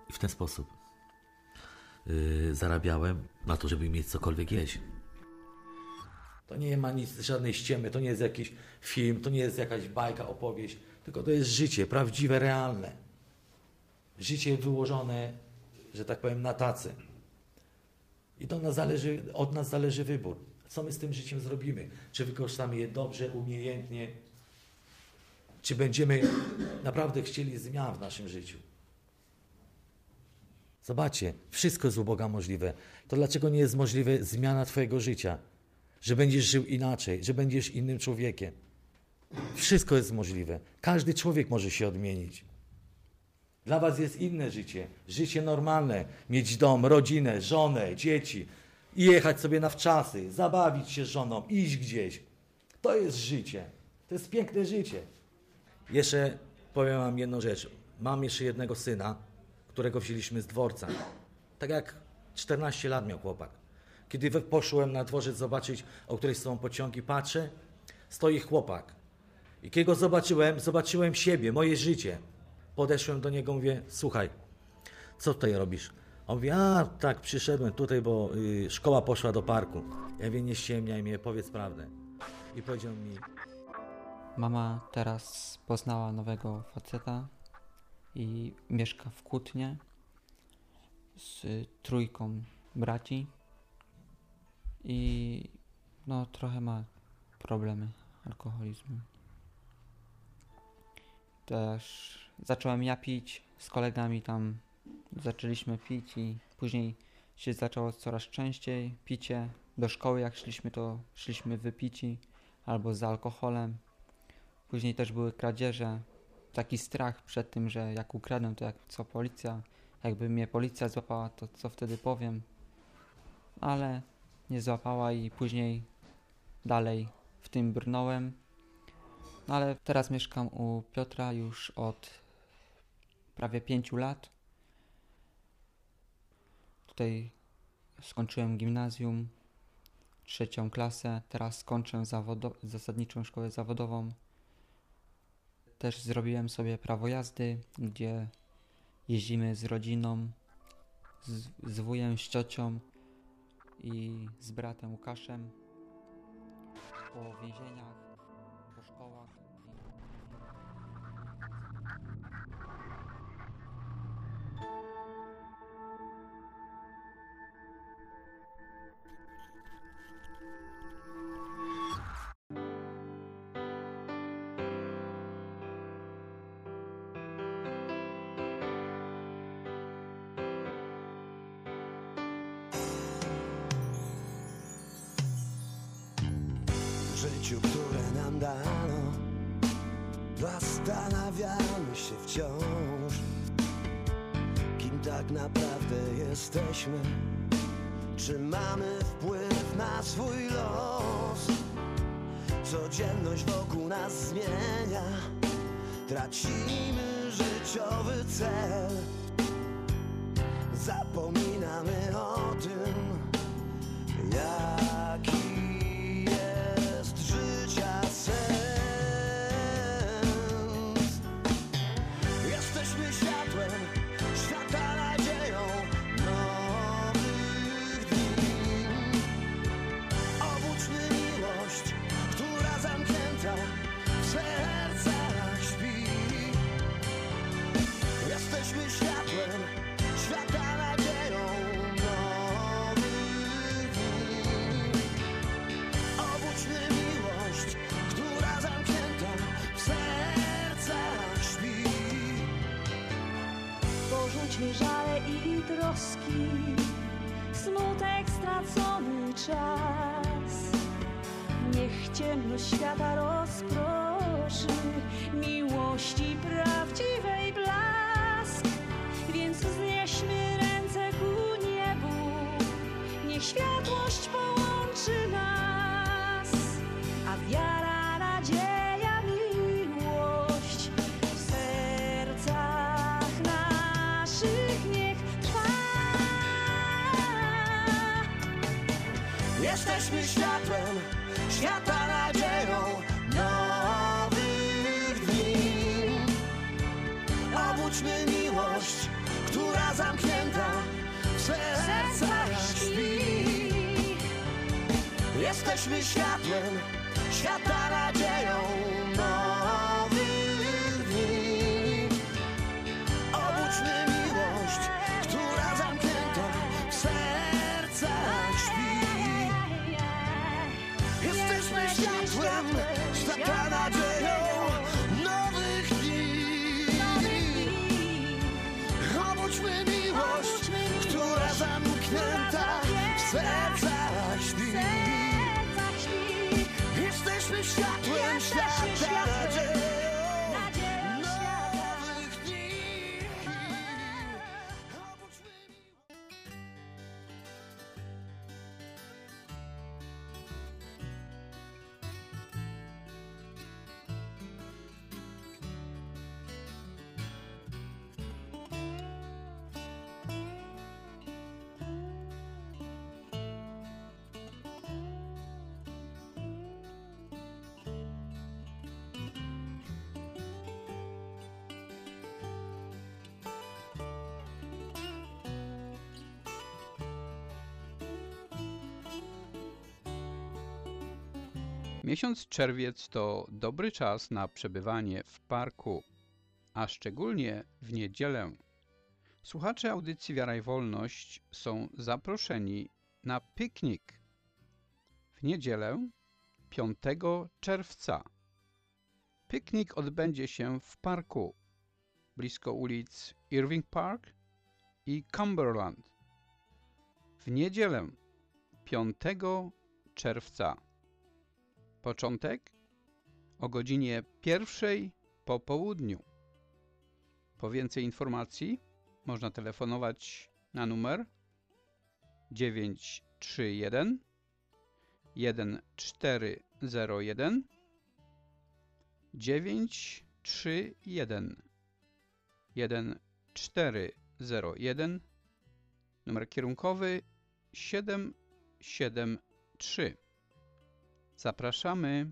I w ten sposób yy, zarabiałem na to, żeby mieć cokolwiek jeść. To nie ma nic, żadnej ściemy, to nie jest jakiś film, to nie jest jakaś bajka, opowieść, tylko to jest życie, prawdziwe, realne. Życie wyłożone, że tak powiem, na tacy. I to nas zależy, od nas zależy wybór. Co my z tym życiem zrobimy? Czy wykorzystamy je dobrze, umiejętnie? Czy będziemy naprawdę chcieli zmian w naszym życiu? Zobaczcie, wszystko jest u Boga możliwe. To dlaczego nie jest możliwe zmiana Twojego życia? Że będziesz żył inaczej, że będziesz innym człowiekiem. Wszystko jest możliwe. Każdy człowiek może się odmienić. Dla Was jest inne życie. Życie normalne. Mieć dom, rodzinę, żonę, dzieci. I jechać sobie na wczasy, zabawić się żoną, iść gdzieś. To jest życie. To jest piękne życie. Jeszcze powiem Wam jedną rzecz. Mam jeszcze jednego syna, którego wzięliśmy z dworca. Tak jak 14 lat miał chłopak. Kiedy poszłem na dworzec zobaczyć, o której są pociągi, patrzę, stoi chłopak. I kiedy go zobaczyłem, zobaczyłem siebie, moje życie. Podeszłem do niego, mówię, słuchaj, co tutaj robisz? On mówi, a tak, przyszedłem tutaj, bo y, szkoła poszła do parku. Ja mówię, nie ściemniaj mnie, powiedz prawdę. I powiedział mi, Mama teraz poznała nowego faceta i mieszka w Kutnie z trójką braci i no trochę ma problemy alkoholizmu. Też zacząłem ja pić z kolegami tam zaczęliśmy pić i później się zaczęło coraz częściej picie. Do szkoły jak szliśmy to szliśmy wypici albo z alkoholem. Później też były kradzieże. Taki strach przed tym, że jak ukradnę, to jak co policja, jakby mnie policja złapała, to co wtedy powiem. Ale nie złapała i później dalej w tym brnąłem. No ale teraz mieszkam u Piotra już od prawie pięciu lat. Tutaj skończyłem gimnazjum, trzecią klasę, teraz skończę zawodo- zasadniczą szkołę zawodową. Też zrobiłem sobie prawo jazdy, gdzie jeździmy z rodziną, z, z wujem, z ciocią i z bratem Łukaszem po więzieniach, po szkołach. rano Zastanawiamy się wciąż Kim tak naprawdę jesteśmy. Czy mamy wpływ na swój los? Codzienność wokół nas zmienia. Tracimy życiowy cel. Zapomnij światłem, szlak nadzieją. Miesiąc czerwiec to dobry czas na przebywanie w parku, a szczególnie w niedzielę. Słuchacze audycji Wiara i Wolność są zaproszeni na piknik w niedzielę 5 czerwca. Piknik odbędzie się w parku blisko ulic Irving Park i Cumberland. W niedzielę 5 czerwca Początek o godzinie pierwszej po południu. Po więcej informacji można telefonować na numer 931 1401 931 1401 Numer kierunkowy 773 Zapraszamy!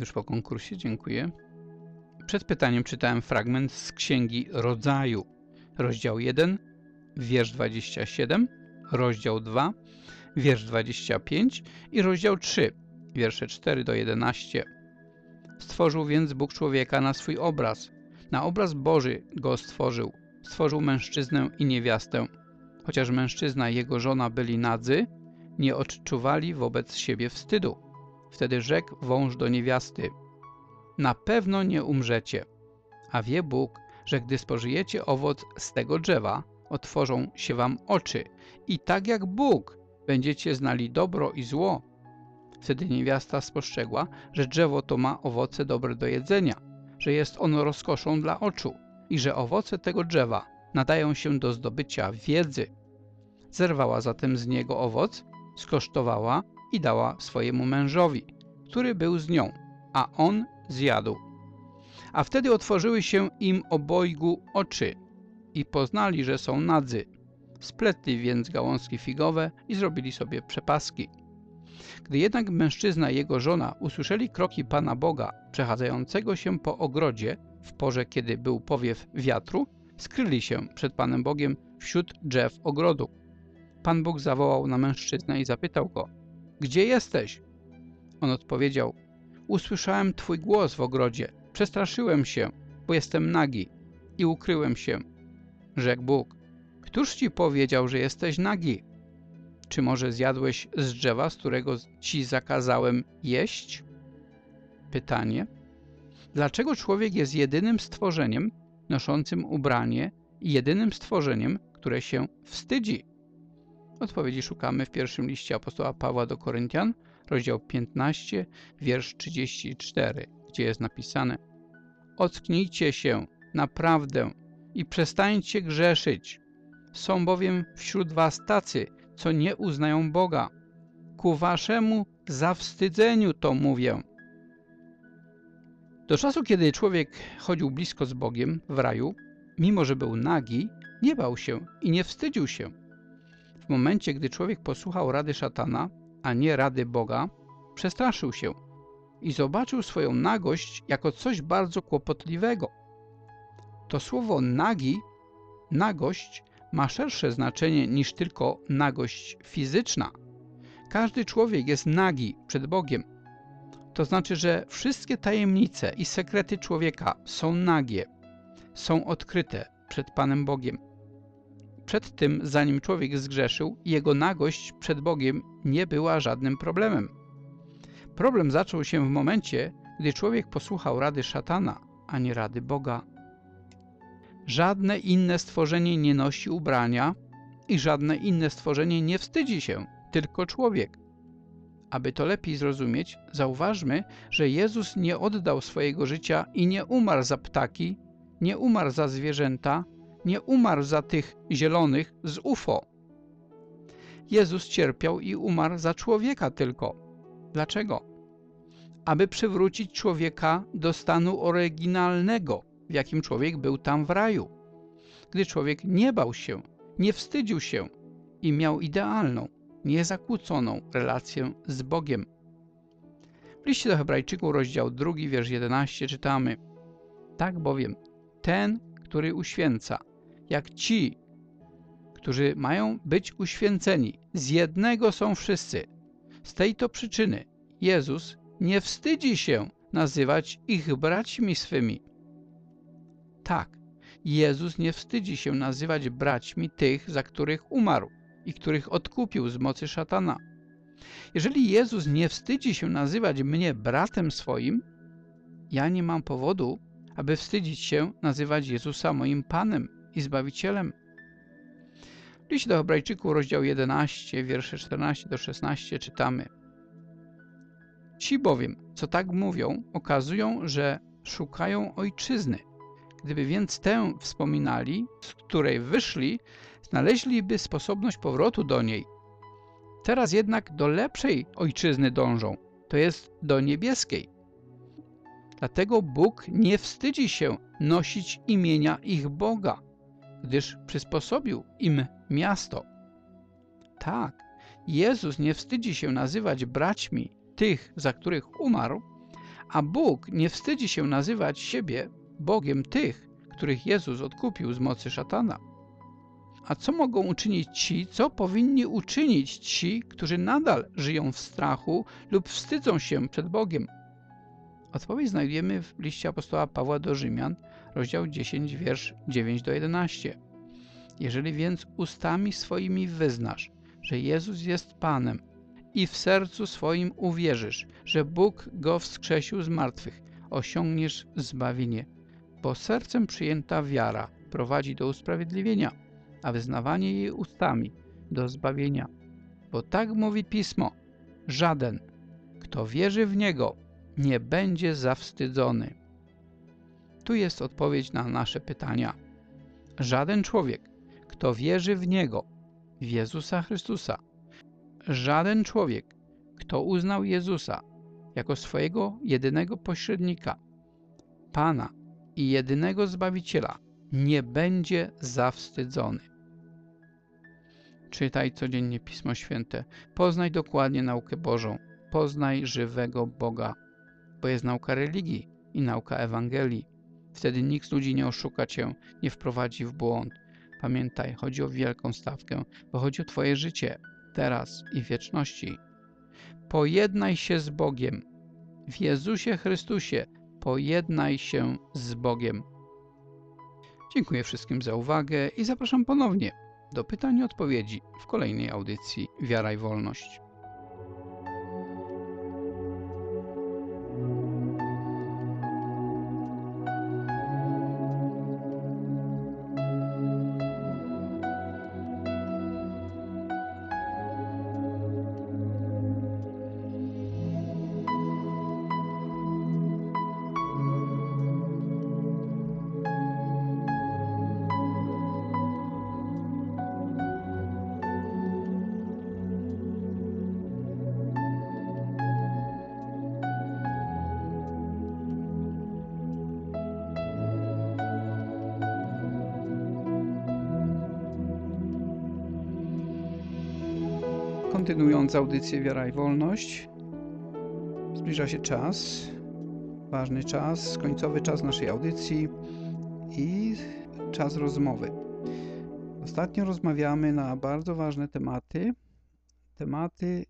Już po konkursie, dziękuję. Przed pytaniem czytałem fragment z Księgi Rodzaju, rozdział 1, wiersz 27, rozdział 2, wiersz 25 i rozdział 3, wiersze 4 do 11. Stworzył więc Bóg człowieka na swój obraz. Na obraz Boży go stworzył. Stworzył mężczyznę i niewiastę. Chociaż mężczyzna i jego żona byli nadzy, nie odczuwali wobec siebie wstydu Wtedy rzekł wąż do niewiasty. Na pewno nie umrzecie. A wie Bóg, że gdy spożyjecie owoc z tego drzewa, otworzą się wam oczy i tak jak Bóg będziecie znali dobro i zło. Wtedy niewiasta spostrzegła, że drzewo to ma owoce dobre do jedzenia, że jest ono rozkoszą dla oczu i że owoce tego drzewa nadają się do zdobycia wiedzy. Zerwała zatem z niego owoc, skosztowała i dała swojemu mężowi, który był z nią, a on zjadł. A wtedy otworzyły się im obojgu oczy i poznali, że są nadzy. Spletli więc gałązki figowe i zrobili sobie przepaski. Gdy jednak mężczyzna i jego żona usłyszeli kroki Pana Boga przechadzającego się po ogrodzie w porze, kiedy był powiew wiatru, skryli się przed Panem Bogiem wśród drzew ogrodu. Pan Bóg zawołał na mężczyznę i zapytał go, gdzie jesteś? On odpowiedział, usłyszałem Twój głos w ogrodzie, przestraszyłem się, bo jestem nagi i ukryłem się. Rzekł Bóg, któż Ci powiedział, że jesteś nagi? Czy może zjadłeś z drzewa, z którego Ci zakazałem jeść? Pytanie. Dlaczego człowiek jest jedynym stworzeniem noszącym ubranie i jedynym stworzeniem, które się wstydzi? Odpowiedzi szukamy w pierwszym liście apostoła Pawła do Koryntian, rozdział 15, wiersz 34, gdzie jest napisane Ocknijcie się, naprawdę, i przestańcie grzeszyć. Są bowiem wśród was tacy, co nie uznają Boga. Ku waszemu zawstydzeniu to mówię. Do czasu, kiedy człowiek chodził blisko z Bogiem w raju, mimo że był nagi, nie bał się i nie wstydził się. W momencie, gdy człowiek posłuchał rady szatana, a nie rady Boga, przestraszył się i zobaczył swoją nagość jako coś bardzo kłopotliwego. To słowo nagi, nagość, ma szersze znaczenie niż tylko nagość fizyczna. Każdy człowiek jest nagi przed Bogiem. To znaczy, że wszystkie tajemnice i sekrety człowieka są nagie, są odkryte przed Panem Bogiem. Przed tym, zanim człowiek zgrzeszył, jego nagość przed Bogiem nie była żadnym problemem. Problem zaczął się w momencie, gdy człowiek posłuchał rady szatana, a nie rady Boga. Żadne inne stworzenie nie nosi ubrania i żadne inne stworzenie nie wstydzi się, tylko człowiek. Aby to lepiej zrozumieć, zauważmy, że Jezus nie oddał swojego życia i nie umarł za ptaki, nie umarł za zwierzęta, nie umarł za tych zielonych z UFO. Jezus cierpiał i umarł za człowieka tylko. Dlaczego? Aby przywrócić człowieka do stanu oryginalnego, w jakim człowiek był tam w raju. Gdy człowiek nie bał się, nie wstydził się i miał idealną, niezakłóconą relację z Bogiem. W liście do Hebrajczyków, rozdział 2, wiersz 11 czytamy Tak bowiem, ten, który uświęca, jak ci, którzy mają być uświęceni, z jednego są wszyscy. Z tej to przyczyny Jezus nie wstydzi się nazywać ich braćmi swymi. Tak, Jezus nie wstydzi się nazywać braćmi tych, za których umarł i których odkupił z mocy szatana. Jeżeli Jezus nie wstydzi się nazywać mnie bratem swoim, ja nie mam powodu, aby wstydzić się nazywać Jezusa moim Panem i Zbawicielem. Liście do Hebrajczyków, rozdział 11, wiersze 14 do 16 czytamy Ci bowiem, co tak mówią, okazują, że szukają ojczyzny. Gdyby więc tę wspominali, z której wyszli, znaleźliby sposobność powrotu do niej. Teraz jednak do lepszej ojczyzny dążą, to jest do niebieskiej. Dlatego Bóg nie wstydzi się nosić imienia ich Boga, gdyż przysposobił im miasto. Tak, Jezus nie wstydzi się nazywać braćmi tych, za których umarł, a Bóg nie wstydzi się nazywać siebie Bogiem tych, których Jezus odkupił z mocy szatana. A co mogą uczynić ci, co powinni uczynić ci, którzy nadal żyją w strachu lub wstydzą się przed Bogiem? Odpowiedź znajdujemy w liście apostoła Pawła do Rzymian, rozdział 10, wiersz 9 do 11. Jeżeli więc ustami swoimi wyznasz, że Jezus jest Panem i w sercu swoim uwierzysz, że Bóg Go wskrzesił z martwych, osiągniesz zbawienie, bo sercem przyjęta wiara prowadzi do usprawiedliwienia, a wyznawanie jej ustami do zbawienia. Bo tak mówi Pismo, żaden, kto wierzy w Niego, nie będzie zawstydzony. Tu jest odpowiedź na nasze pytania. Żaden człowiek, kto wierzy w Niego, w Jezusa Chrystusa, żaden człowiek, kto uznał Jezusa jako swojego jedynego pośrednika, Pana i jedynego Zbawiciela, nie będzie zawstydzony. Czytaj codziennie Pismo Święte, poznaj dokładnie naukę Bożą, poznaj żywego Boga, bo jest nauka religii i nauka Ewangelii. Wtedy nikt z ludzi nie oszuka Cię, nie wprowadzi w błąd. Pamiętaj, chodzi o wielką stawkę, bo chodzi o Twoje życie, teraz i wieczności. Pojednaj się z Bogiem. W Jezusie Chrystusie pojednaj się z Bogiem. Dziękuję wszystkim za uwagę i zapraszam ponownie do pytań i odpowiedzi w kolejnej audycji Wiara i Wolność. Audycję Wiara i Wolność, zbliża się czas, ważny czas, końcowy czas naszej audycji i czas rozmowy. Ostatnio rozmawiamy na bardzo ważne tematy, tematy,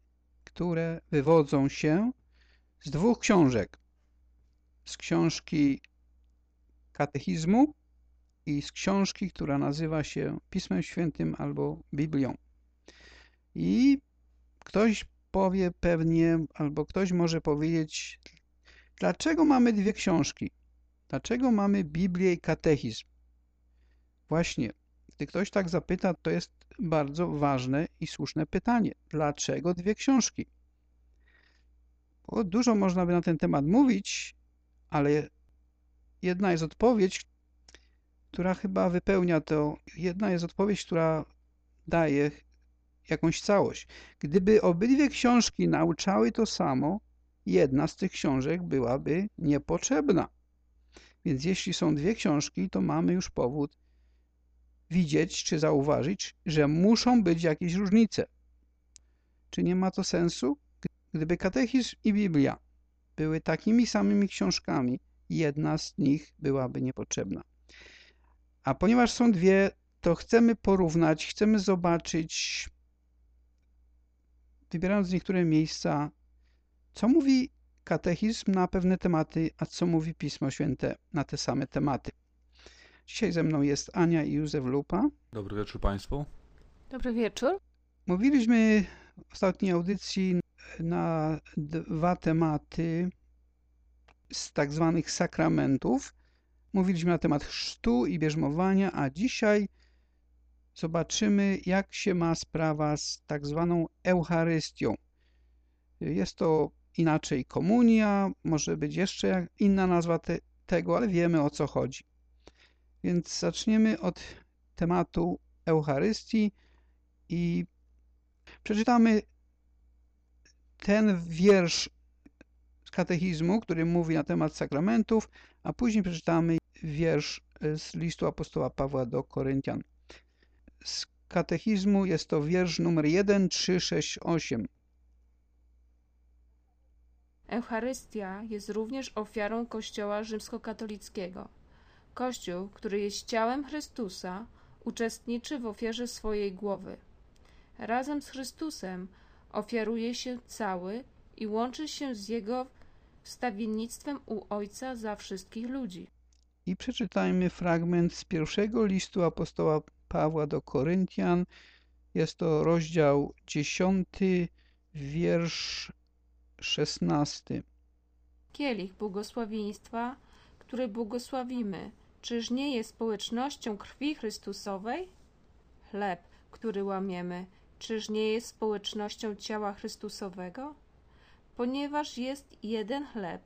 które wywodzą się z dwóch książek. Z książki katechizmu i z książki, która nazywa się Pismem Świętym albo Biblią. I ktoś powie pewnie, albo ktoś może powiedzieć, dlaczego mamy dwie książki? Dlaczego mamy Biblię i katechizm? Właśnie, gdy ktoś tak zapyta, to jest bardzo ważne i słuszne pytanie. Dlaczego dwie książki? Bo dużo można by na ten temat mówić, ale jedna jest odpowiedź, która chyba wypełnia to. Jedna jest odpowiedź, która daje jakąś całość. Gdyby obydwie książki nauczały to samo, jedna z tych książek byłaby niepotrzebna. Więc jeśli są dwie książki, to mamy już powód widzieć czy zauważyć, że muszą być jakieś różnice. Czy nie ma to sensu? Gdyby katechizm i Biblia były takimi samymi książkami, jedna z nich byłaby niepotrzebna. A ponieważ są dwie, to chcemy porównać, chcemy zobaczyć, wybierając niektóre miejsca, co mówi katechizm na pewne tematy, a co mówi Pismo Święte na te same tematy. Dzisiaj ze mną jest Ania i Józef Lupa. Dobry wieczór Państwu. Dobry wieczór. Mówiliśmy w ostatniej audycji na dwa tematy z tak zwanych sakramentów. Mówiliśmy na temat chrztu i bierzmowania, a dzisiaj zobaczymy, jak się ma sprawa z tak zwaną Eucharystią. Jest to inaczej komunia, może być jeszcze inna nazwa te, tego, ale wiemy o co chodzi. Więc zaczniemy od tematu Eucharystii i przeczytamy ten wiersz z katechizmu, który mówi na temat sakramentów, a później przeczytamy wiersz z listu apostoła Pawła do Koryntian z katechizmu jest to wiersz numer 1368. Eucharystia jest również ofiarą Kościoła rzymskokatolickiego. Kościół, który jest ciałem Chrystusa, uczestniczy w ofierze swojej głowy. Razem z Chrystusem ofiaruje się cały i łączy się z Jego wstawiennictwem u Ojca za wszystkich ludzi. I przeczytajmy fragment z pierwszego listu apostoła Pawła do Koryntian. Jest to rozdział 10, wiersz 16. Kielich błogosławieństwa, który błogosławimy, czyż nie jest społecznością krwi Chrystusowej? Chleb, który łamiemy, czyż nie jest społecznością ciała Chrystusowego? Ponieważ jest jeden chleb,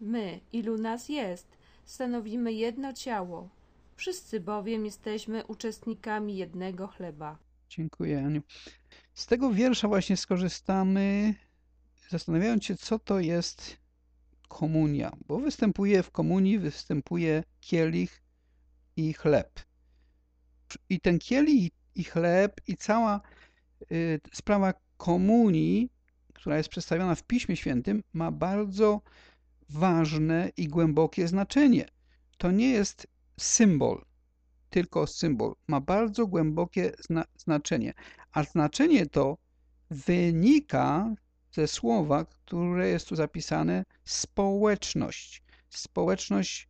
my, ilu nas jest, stanowimy jedno ciało. Wszyscy bowiem jesteśmy uczestnikami jednego chleba. Dziękuję, Aniu. Z tego wiersza właśnie skorzystamy, zastanawiając się, co to jest komunia, bo występuje w komunii, występuje kielich i chleb. I ten kielich i chleb i cała y, sprawa komunii, która jest przedstawiona w Piśmie Świętym, ma bardzo ważne i głębokie znaczenie. To nie jest symbol, tylko symbol. Ma bardzo głębokie zna znaczenie. A znaczenie to wynika ze słowa, które jest tu zapisane społeczność. Społeczność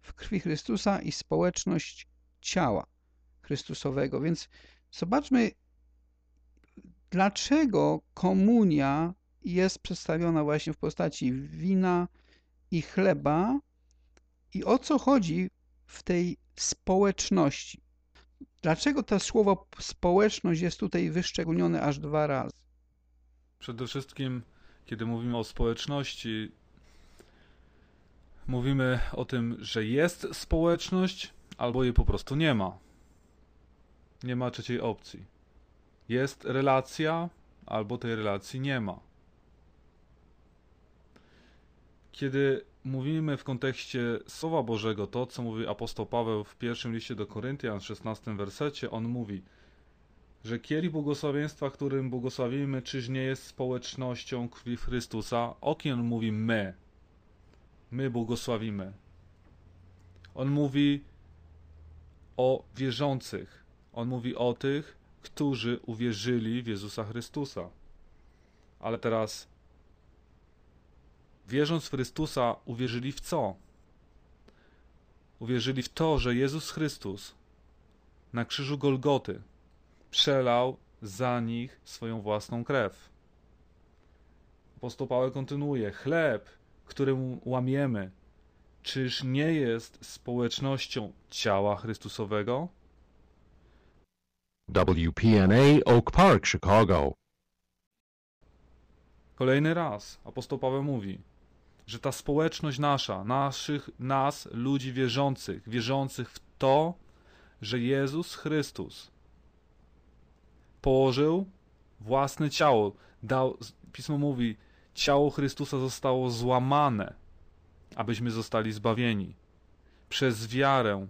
w krwi Chrystusa i społeczność ciała Chrystusowego. Więc zobaczmy, dlaczego komunia jest przedstawiona właśnie w postaci wina i chleba i o co chodzi w tej społeczności. Dlaczego to słowo społeczność jest tutaj wyszczególnione aż dwa razy? Przede wszystkim, kiedy mówimy o społeczności, mówimy o tym, że jest społeczność, albo jej po prostu nie ma. Nie ma trzeciej opcji. Jest relacja, albo tej relacji nie ma. Kiedy mówimy w kontekście Słowa Bożego, to co mówi apostoł Paweł w pierwszym liście do Koryntian, w 16 wersecie, on mówi, że kielich błogosławieństwa, którym błogosławimy, czyż nie jest społecznością krwi Chrystusa? O kim on mówi my? My błogosławimy. On mówi o wierzących. On mówi o tych, którzy uwierzyli w Jezusa Chrystusa. Ale teraz wierząc w Chrystusa, uwierzyli w co? Uwierzyli w to, że Jezus Chrystus na krzyżu Golgoty przelał za nich swoją własną krew. Apostoł Paweł kontynuuje: Chleb, którym łamiemy, czyż nie jest społecznością ciała Chrystusowego? WPNA Oak Park, Chicago. Kolejny raz apostoł Paweł mówi, że ta społeczność nasza, naszych, nas, ludzi wierzących, wierzących w to, że Jezus Chrystus położył własne ciało, dał, pismo mówi, ciało Chrystusa zostało złamane, abyśmy zostali zbawieni. Przez wiarę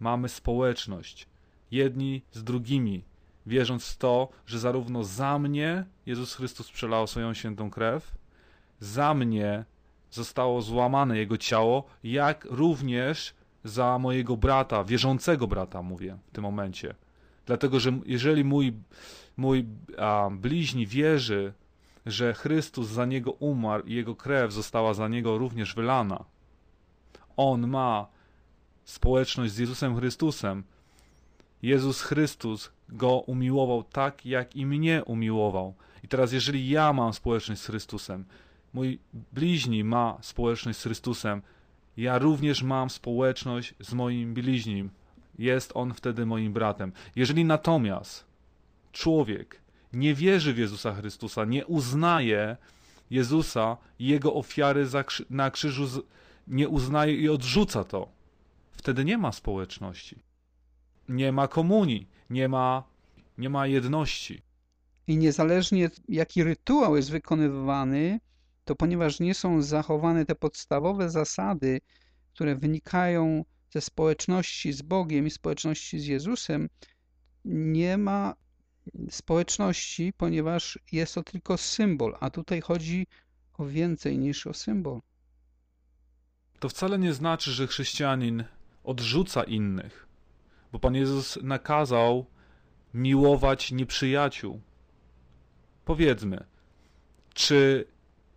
mamy społeczność, jedni z drugimi, wierząc w to, że zarówno za mnie Jezus Chrystus przelał swoją świętą krew, za mnie zostało złamane Jego ciało, jak również za mojego brata, wierzącego brata, mówię w tym momencie. Dlatego, że jeżeli mój, mój a, bliźni wierzy, że Chrystus za niego umarł i jego krew została za niego również wylana, on ma społeczność z Jezusem Chrystusem. Jezus Chrystus go umiłował tak, jak i mnie umiłował. I teraz, jeżeli ja mam społeczność z Chrystusem, mój bliźni ma społeczność z Chrystusem, ja również mam społeczność z moim bliźnim. Jest on wtedy moim bratem. Jeżeli natomiast człowiek nie wierzy w Jezusa Chrystusa, nie uznaje Jezusa i jego ofiary na krzyżu, nie uznaje i odrzuca to, wtedy nie ma społeczności. Nie ma komunii, nie ma, nie ma jedności. I niezależnie jaki rytuał jest wykonywany, to ponieważ nie są zachowane te podstawowe zasady, które wynikają ze społeczności z Bogiem i społeczności z Jezusem, nie ma społeczności, ponieważ jest to tylko symbol, a tutaj chodzi o więcej niż o symbol. To wcale nie znaczy, że chrześcijanin odrzuca innych, bo Pan Jezus nakazał miłować nieprzyjaciół. Powiedzmy, czy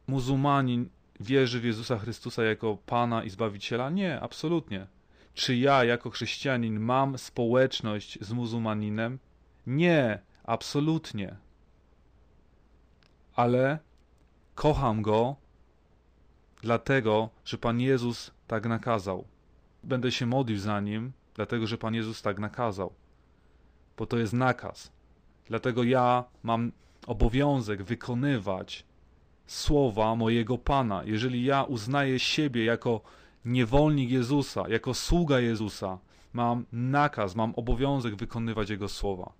muzułmanin wierzy w Jezusa Chrystusa jako Pana i Zbawiciela? Nie, absolutnie. Czy ja jako chrześcijanin mam społeczność z muzułmaninem? Nie, absolutnie. Ale kocham go dlatego, że Pan Jezus tak nakazał. Będę się modlił za nim, dlatego że Pan Jezus tak nakazał. Bo to jest nakaz. Dlatego ja mam obowiązek wykonywać słowa mojego Pana. Jeżeli ja uznaję siebie jako niewolnik Jezusa, jako sługa Jezusa, mam nakaz, mam obowiązek wykonywać Jego słowa.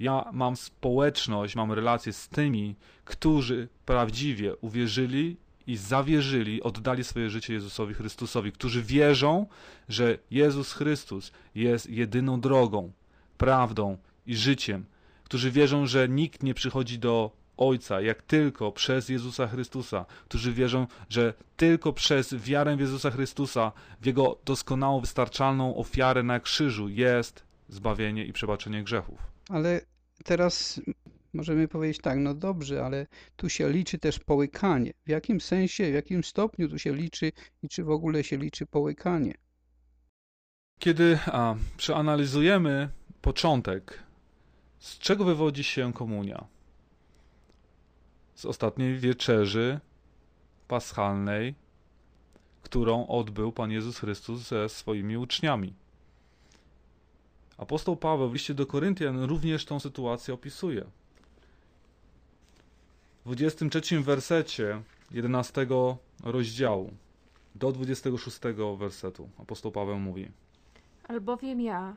Ja mam społeczność, mam relację z tymi, którzy prawdziwie uwierzyli i zawierzyli, oddali swoje życie Jezusowi Chrystusowi, którzy wierzą, że Jezus Chrystus jest jedyną drogą, prawdą i życiem, którzy wierzą, że nikt nie przychodzi do Ojca, jak tylko przez Jezusa Chrystusa, którzy wierzą, że tylko przez wiarę w Jezusa Chrystusa, w Jego doskonałą, wystarczalną ofiarę na krzyżu jest zbawienie i przebaczenie grzechów. Ale teraz możemy powiedzieć tak, no dobrze, ale tu się liczy też połykanie. W jakim sensie, w jakim stopniu tu się liczy i czy w ogóle się liczy połykanie? Kiedy a, przeanalizujemy początek, z czego wywodzi się komunia? Z ostatniej wieczerzy paschalnej, którą odbył Pan Jezus Chrystus ze swoimi uczniami. Apostoł Paweł w liście do Koryntian również tą sytuację opisuje. W 23 wersecie 11 rozdziału do 26 wersetu apostoł Paweł mówi: Albowiem ja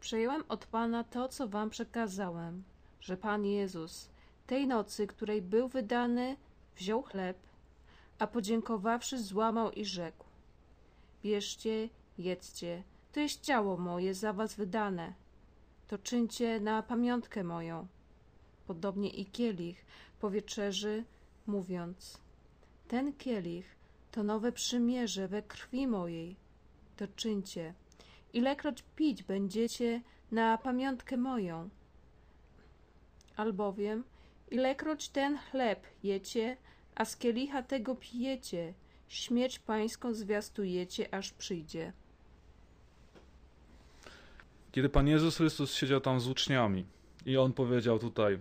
przejąłem od Pana to, co wam przekazałem, że Pan Jezus tej nocy, której był wydany, wziął chleb, a podziękowawszy złamał i rzekł: Bierzcie, jedzcie, to jest ciało moje za was wydane. To czyńcie na pamiątkę moją. Podobnie i kielich po wieczerzy, mówiąc: Ten kielich to nowe przymierze we krwi mojej. To czyńcie. Ilekroć pić będziecie na pamiątkę moją. Albowiem, ilekroć ten chleb jecie, a z kielicha tego pijecie, śmierć pańską zwiastujecie, aż przyjdzie. Kiedy Pan Jezus Chrystus siedział tam z uczniami i On powiedział tutaj,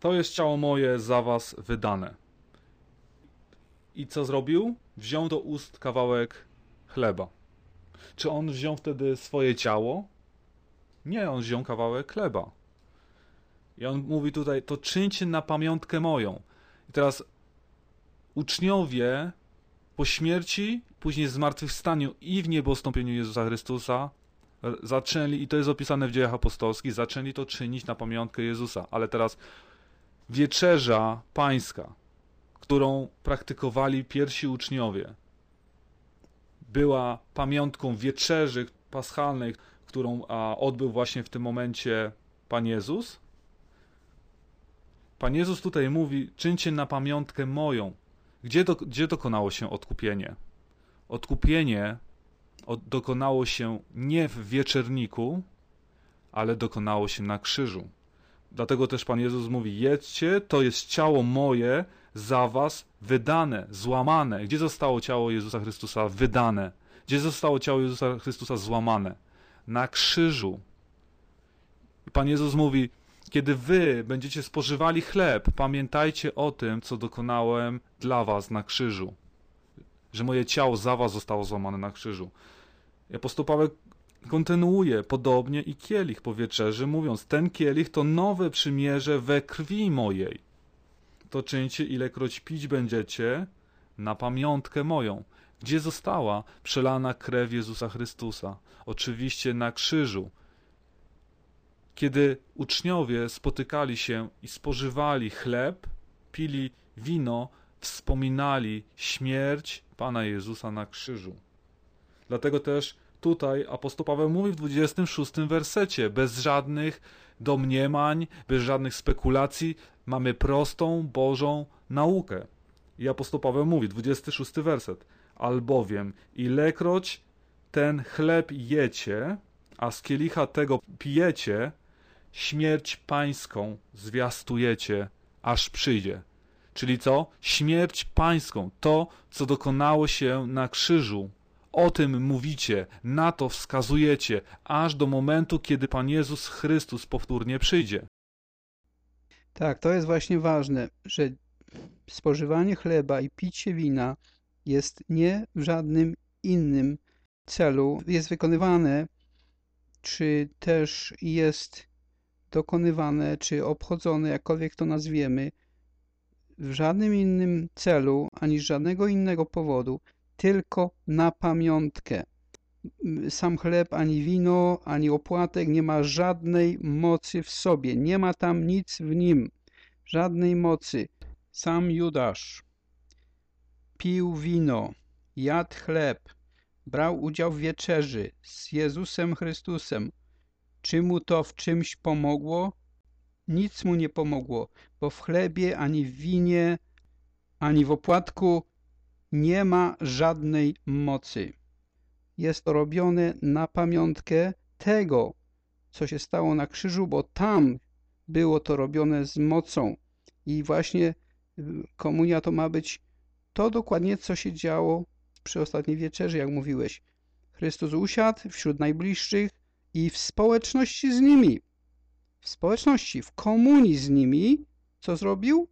to jest ciało moje za was wydane. I co zrobił? Wziął do ust kawałek chleba. Czy on wziął wtedy swoje ciało? Nie, on wziął kawałek chleba. I on mówi tutaj, to czyńcie na pamiątkę moją. I teraz uczniowie po śmierci, później zmartwychwstaniu i w niebostąpieniu Jezusa Chrystusa zaczęli, i to jest opisane w dziejach apostolskich, zaczęli to czynić na pamiątkę Jezusa. Ale teraz wieczerza pańska, którą praktykowali pierwsi uczniowie, była pamiątką wieczerzy paschalnej, którą a, odbył właśnie w tym momencie Pan Jezus. Pan Jezus tutaj mówi: czyńcie na pamiątkę moją. Gdzie, do, gdzie dokonało się odkupienie? Odkupienie od, dokonało się nie w wieczerniku, ale dokonało się na krzyżu. Dlatego też Pan Jezus mówi: Jedźcie, to jest ciało moje za was wydane, złamane. Gdzie zostało ciało Jezusa Chrystusa wydane? Gdzie zostało ciało Jezusa Chrystusa złamane? Na krzyżu. Pan Jezus mówi: Kiedy wy będziecie spożywali chleb, pamiętajcie o tym, co dokonałem dla was na krzyżu. Że moje ciało za was zostało złamane na krzyżu. Apostoł Paweł kontynuuje podobnie i kielich po wieczerzy, mówiąc: Ten kielich to nowe przymierze we krwi mojej. To czyńcie, ilekroć pić będziecie, na pamiątkę moją. Gdzie została przelana krew Jezusa Chrystusa? Oczywiście na krzyżu. Kiedy uczniowie spotykali się i spożywali chleb, pili wino, wspominali śmierć Pana Jezusa na krzyżu. Dlatego też tutaj apostoł Paweł mówi w 26 wersecie, bez żadnych domniemań, bez żadnych spekulacji, mamy prostą Bożą naukę. I apostoł Paweł mówi, 26 werset, albowiem ilekroć ten chleb jecie, a z kielicha tego pijecie, śmierć pańską zwiastujecie, aż przyjdzie. Czyli co? Śmierć pańską, to, co dokonało się na krzyżu. O tym mówicie, na to wskazujecie, aż do momentu, kiedy Pan Jezus Chrystus powtórnie przyjdzie. Tak, to jest właśnie ważne, że spożywanie chleba i picie wina jest nie w żadnym innym celu. Jest wykonywane, czy też jest dokonywane, czy obchodzone, jakkolwiek to nazwiemy, w żadnym innym celu, ani z żadnego innego powodu, tylko na pamiątkę. Sam chleb, ani wino, ani opłatek nie ma żadnej mocy w sobie, nie ma tam nic w nim, żadnej mocy. Sam Judasz pił wino, jadł chleb, brał udział w wieczerzy z Jezusem Chrystusem. Czy mu to w czymś pomogło? Nic mu nie pomogło, bo w chlebie, ani w winie, ani w opłatku nie ma żadnej mocy. Jest to robione na pamiątkę tego, co się stało na krzyżu, bo tam było to robione z mocą. I właśnie y, komunia to ma być to dokładnie, co się działo przy ostatniej wieczerzy, jak mówiłeś. Chrystus usiadł wśród najbliższych i w społeczności z nimi, w społeczności, w komunii z nimi, co zrobił?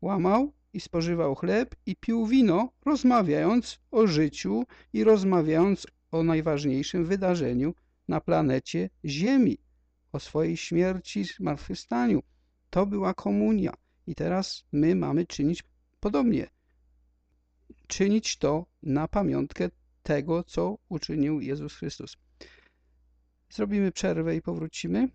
Łamał i spożywał chleb i pił wino, rozmawiając o życiu i rozmawiając o najważniejszym wydarzeniu na planecie Ziemi, o swojej śmierci, zmartwychwstaniu. To była komunia i teraz my mamy czynić podobnie. Czynić to na pamiątkę tego, co uczynił Jezus Chrystus. Zrobimy przerwę i powrócimy.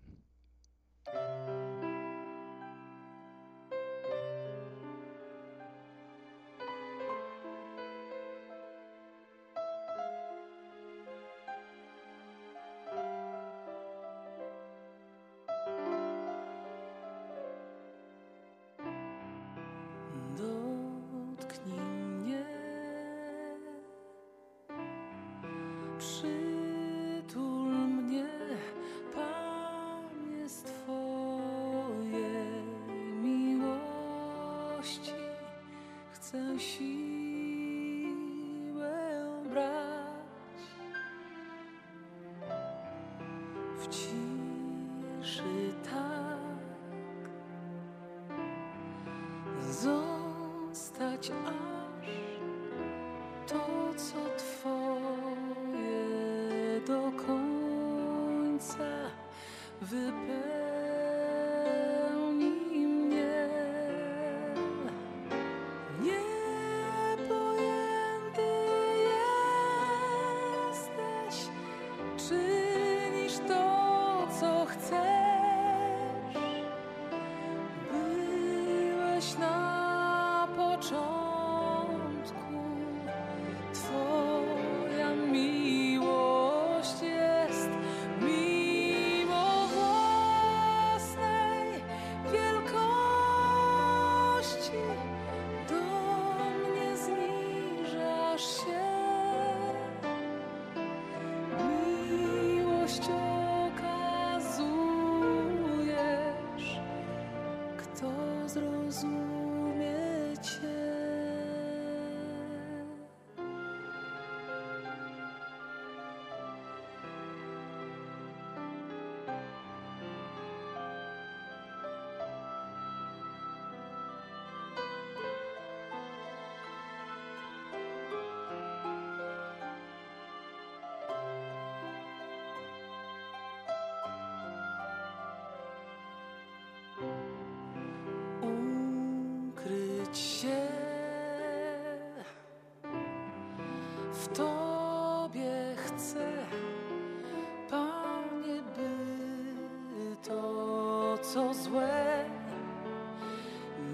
Co złe,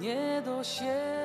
nie dosięgło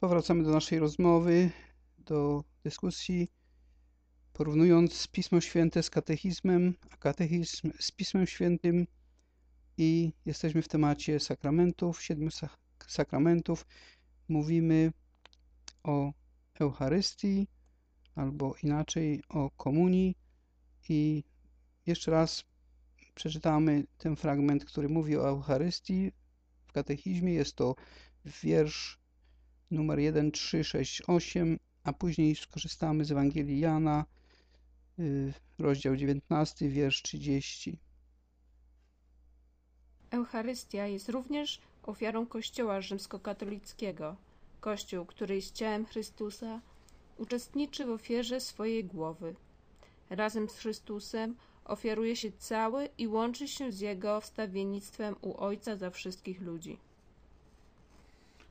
Powracamy do naszej rozmowy, do dyskusji, porównując Pismo Święte z katechizmem, a katechizm z Pismem Świętym i jesteśmy w temacie sakramentów, siedmiu sak- sakramentów. Mówimy o Eucharystii, albo inaczej o komunii i jeszcze raz przeczytamy ten fragment, który mówi o Eucharystii w katechizmie. Jest to wiersz numer 1368, a później skorzystamy z Ewangelii Jana, y, rozdział 19, wiersz 30. Eucharystia jest również ofiarą Kościoła rzymskokatolickiego. Kościół, który jest ciałem Chrystusa, uczestniczy w ofierze swojej głowy. Razem z Chrystusem ofiaruje się cały i łączy się z Jego wstawiennictwem u Ojca za wszystkich ludzi.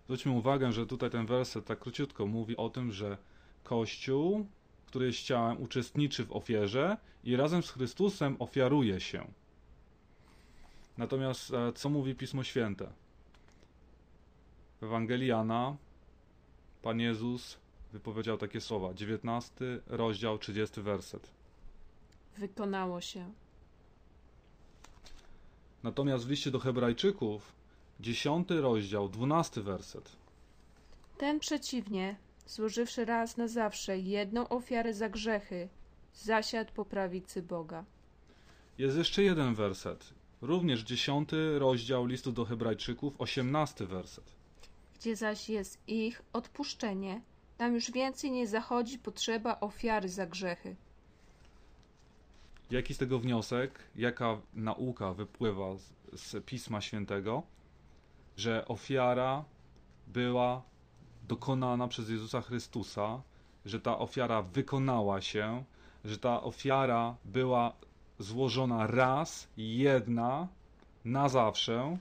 Zwróćmy uwagę, że tutaj ten werset tak króciutko mówi o tym, że Kościół, który jest ciałem, uczestniczy w ofierze i razem z Chrystusem ofiaruje się. Natomiast e, co mówi Pismo Święte? W Ewangelii Jana Pan Jezus wypowiedział takie słowa. 19 rozdział, 30 werset. Wykonało się. Natomiast w liście do Hebrajczyków 10 rozdział, 12 werset. Ten przeciwnie, złożywszy raz na zawsze jedną ofiarę za grzechy, zasiadł po prawicy Boga. Jest jeszcze jeden werset. Również 10 rozdział listu do Hebrajczyków, 18 werset. Gdzie zaś jest ich odpuszczenie, tam już więcej nie zachodzi potrzeba ofiary za grzechy. Jaki z tego wniosek, jaka nauka wypływa z, z Pisma Świętego? Że ofiara była dokonana przez Jezusa Chrystusa, że ta ofiara wykonała się, że ta ofiara była złożona raz, jedna, na zawsze.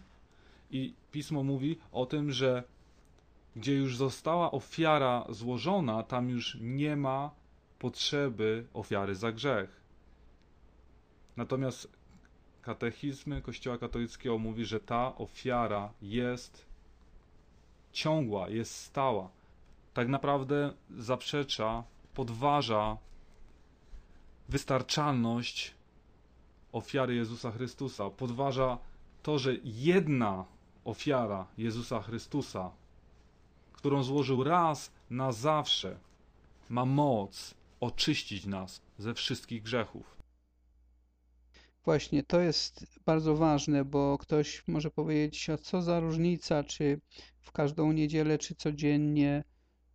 I Pismo mówi o tym, że gdzie już została ofiara złożona, tam już nie ma potrzeby ofiary za grzech. Natomiast katechizmy Kościoła katolickiego mówi, że ta ofiara jest ciągła, jest stała. Tak naprawdę zaprzecza, podważa wystarczalność ofiary Jezusa Chrystusa. Podważa to, że jedna ofiara Jezusa Chrystusa, którą złożył raz na zawsze, ma moc oczyścić nas ze wszystkich grzechów. Właśnie, to jest bardzo ważne, bo ktoś może powiedzieć, a co za różnica, czy w każdą niedzielę, czy codziennie,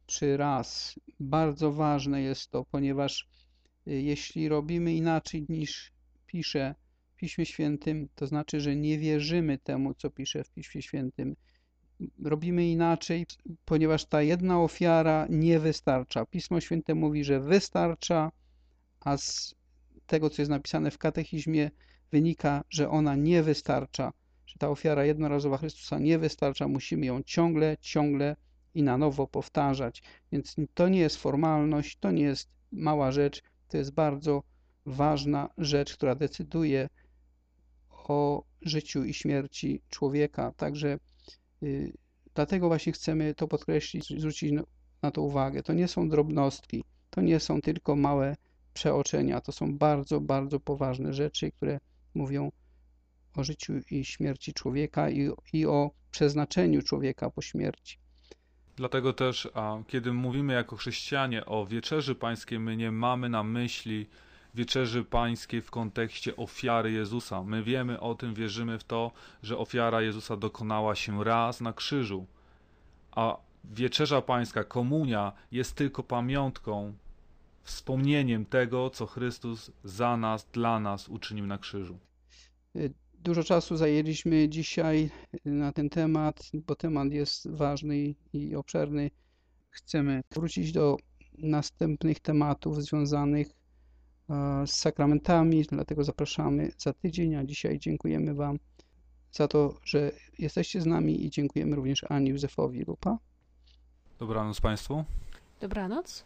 czy raz. Bardzo ważne jest to, ponieważ y, jeśli robimy inaczej niż pisze w Piśmie Świętym, to znaczy, że nie wierzymy temu, co pisze w Piśmie Świętym. Robimy inaczej, ponieważ ta jedna ofiara nie wystarcza. Pismo Święte mówi, że wystarcza, a z tego, co jest napisane w katechizmie, wynika, że ona nie wystarcza, że ta ofiara jednorazowa Chrystusa nie wystarcza, musimy ją ciągle, ciągle i na nowo powtarzać. Więc to nie jest formalność, to nie jest mała rzecz, to jest bardzo ważna rzecz, która decyduje o życiu i śmierci człowieka. Także y, dlatego właśnie chcemy to podkreślić, zwrócić na, na to uwagę. To nie są drobnostki, to nie są tylko małe przeoczenia, to są bardzo, bardzo poważne rzeczy, które mówią o życiu i śmierci człowieka i, i o przeznaczeniu człowieka po śmierci. Dlatego też, a, kiedy mówimy jako chrześcijanie o wieczerzy pańskiej, my nie mamy na myśli wieczerzy pańskiej w kontekście ofiary Jezusa. My wiemy o tym, wierzymy w to, że ofiara Jezusa dokonała się raz na krzyżu, a wieczerza pańska, komunia jest tylko pamiątką, wspomnieniem tego, co Chrystus za nas, dla nas uczynił na krzyżu. Dużo czasu zajęliśmy dzisiaj na ten temat, bo temat jest ważny i obszerny. Chcemy wrócić do następnych tematów związanych z sakramentami, dlatego zapraszamy za tydzień, a dzisiaj dziękujemy Wam za to, że jesteście z nami i dziękujemy również Ani Józefowi Lupa. Dobranoc Państwu. Dobranoc.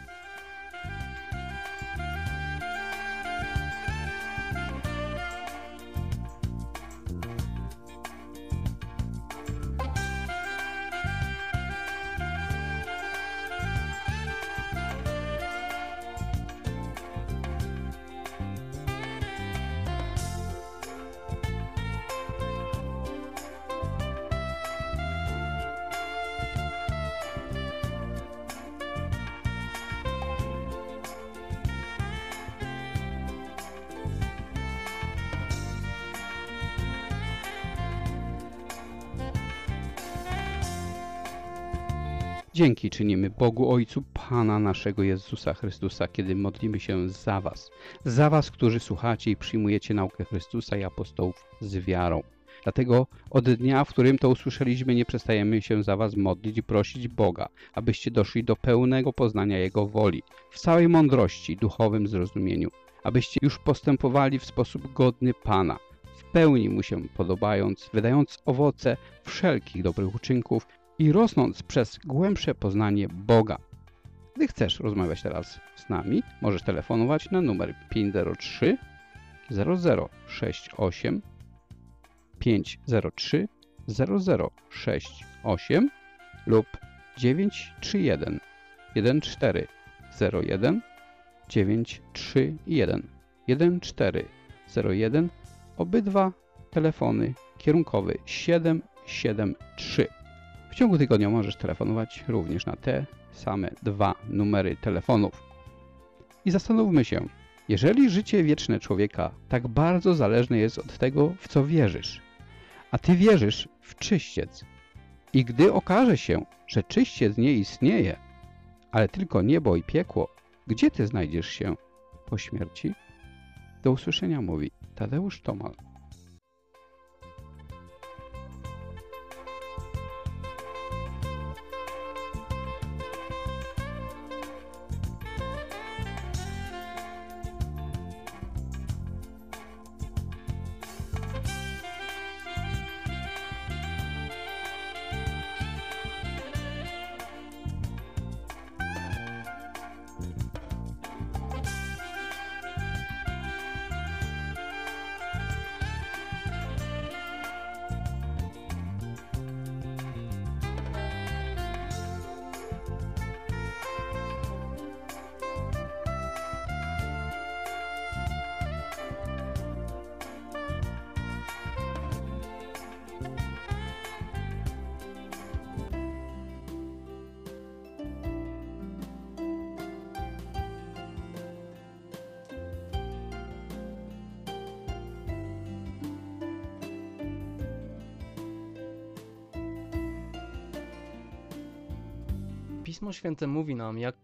Dzięki czynimy Bogu Ojcu Pana naszego Jezusa Chrystusa, kiedy modlimy się za Was. Za Was, którzy słuchacie i przyjmujecie naukę Chrystusa i apostołów z wiarą. Dlatego od dnia, w którym to usłyszeliśmy, nie przestajemy się za Was modlić i prosić Boga, abyście doszli do pełnego poznania Jego woli, w całej mądrości, duchowym zrozumieniu, abyście już postępowali w sposób godny Pana, w pełni Mu się podobając, wydając owoce wszelkich dobrych uczynków i rosnąc przez głębsze poznanie Boga. Gdy chcesz rozmawiać teraz z nami, możesz telefonować na numer 503 0068 503 0068 lub 931 1401 931 1401 obydwa telefony kierunkowy 773. W ciągu tygodnia możesz telefonować również na te same dwa numery telefonów. I zastanówmy się, jeżeli życie wieczne człowieka tak bardzo zależne jest od tego, w co wierzysz, a ty wierzysz w czyściec, i gdy okaże się, że czyściec nie istnieje, ale tylko niebo i piekło, gdzie ty znajdziesz się po śmierci? Do usłyszenia mówi Tadeusz Tomal.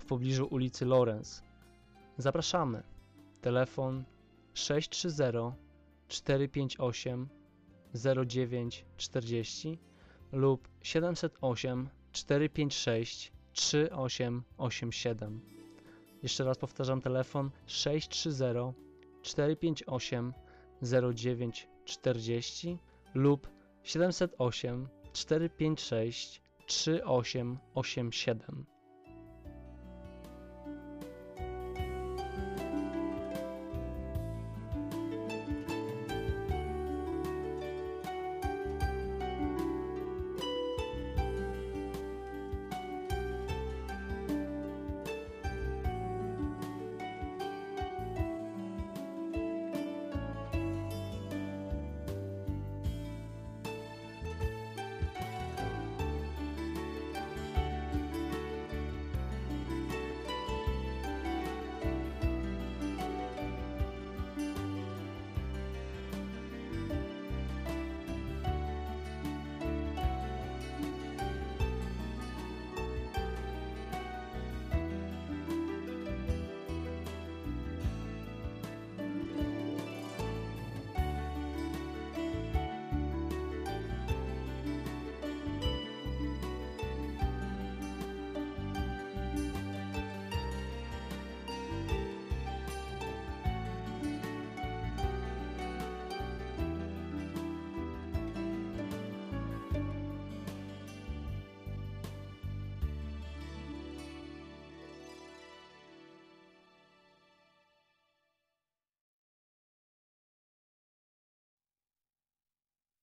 w pobliżu ulicy Lawrence. Zapraszamy. Telefon 630 458 0940 lub 708 456 3887. Jeszcze raz powtarzam telefon 630 458 0940 lub 708 456 3887.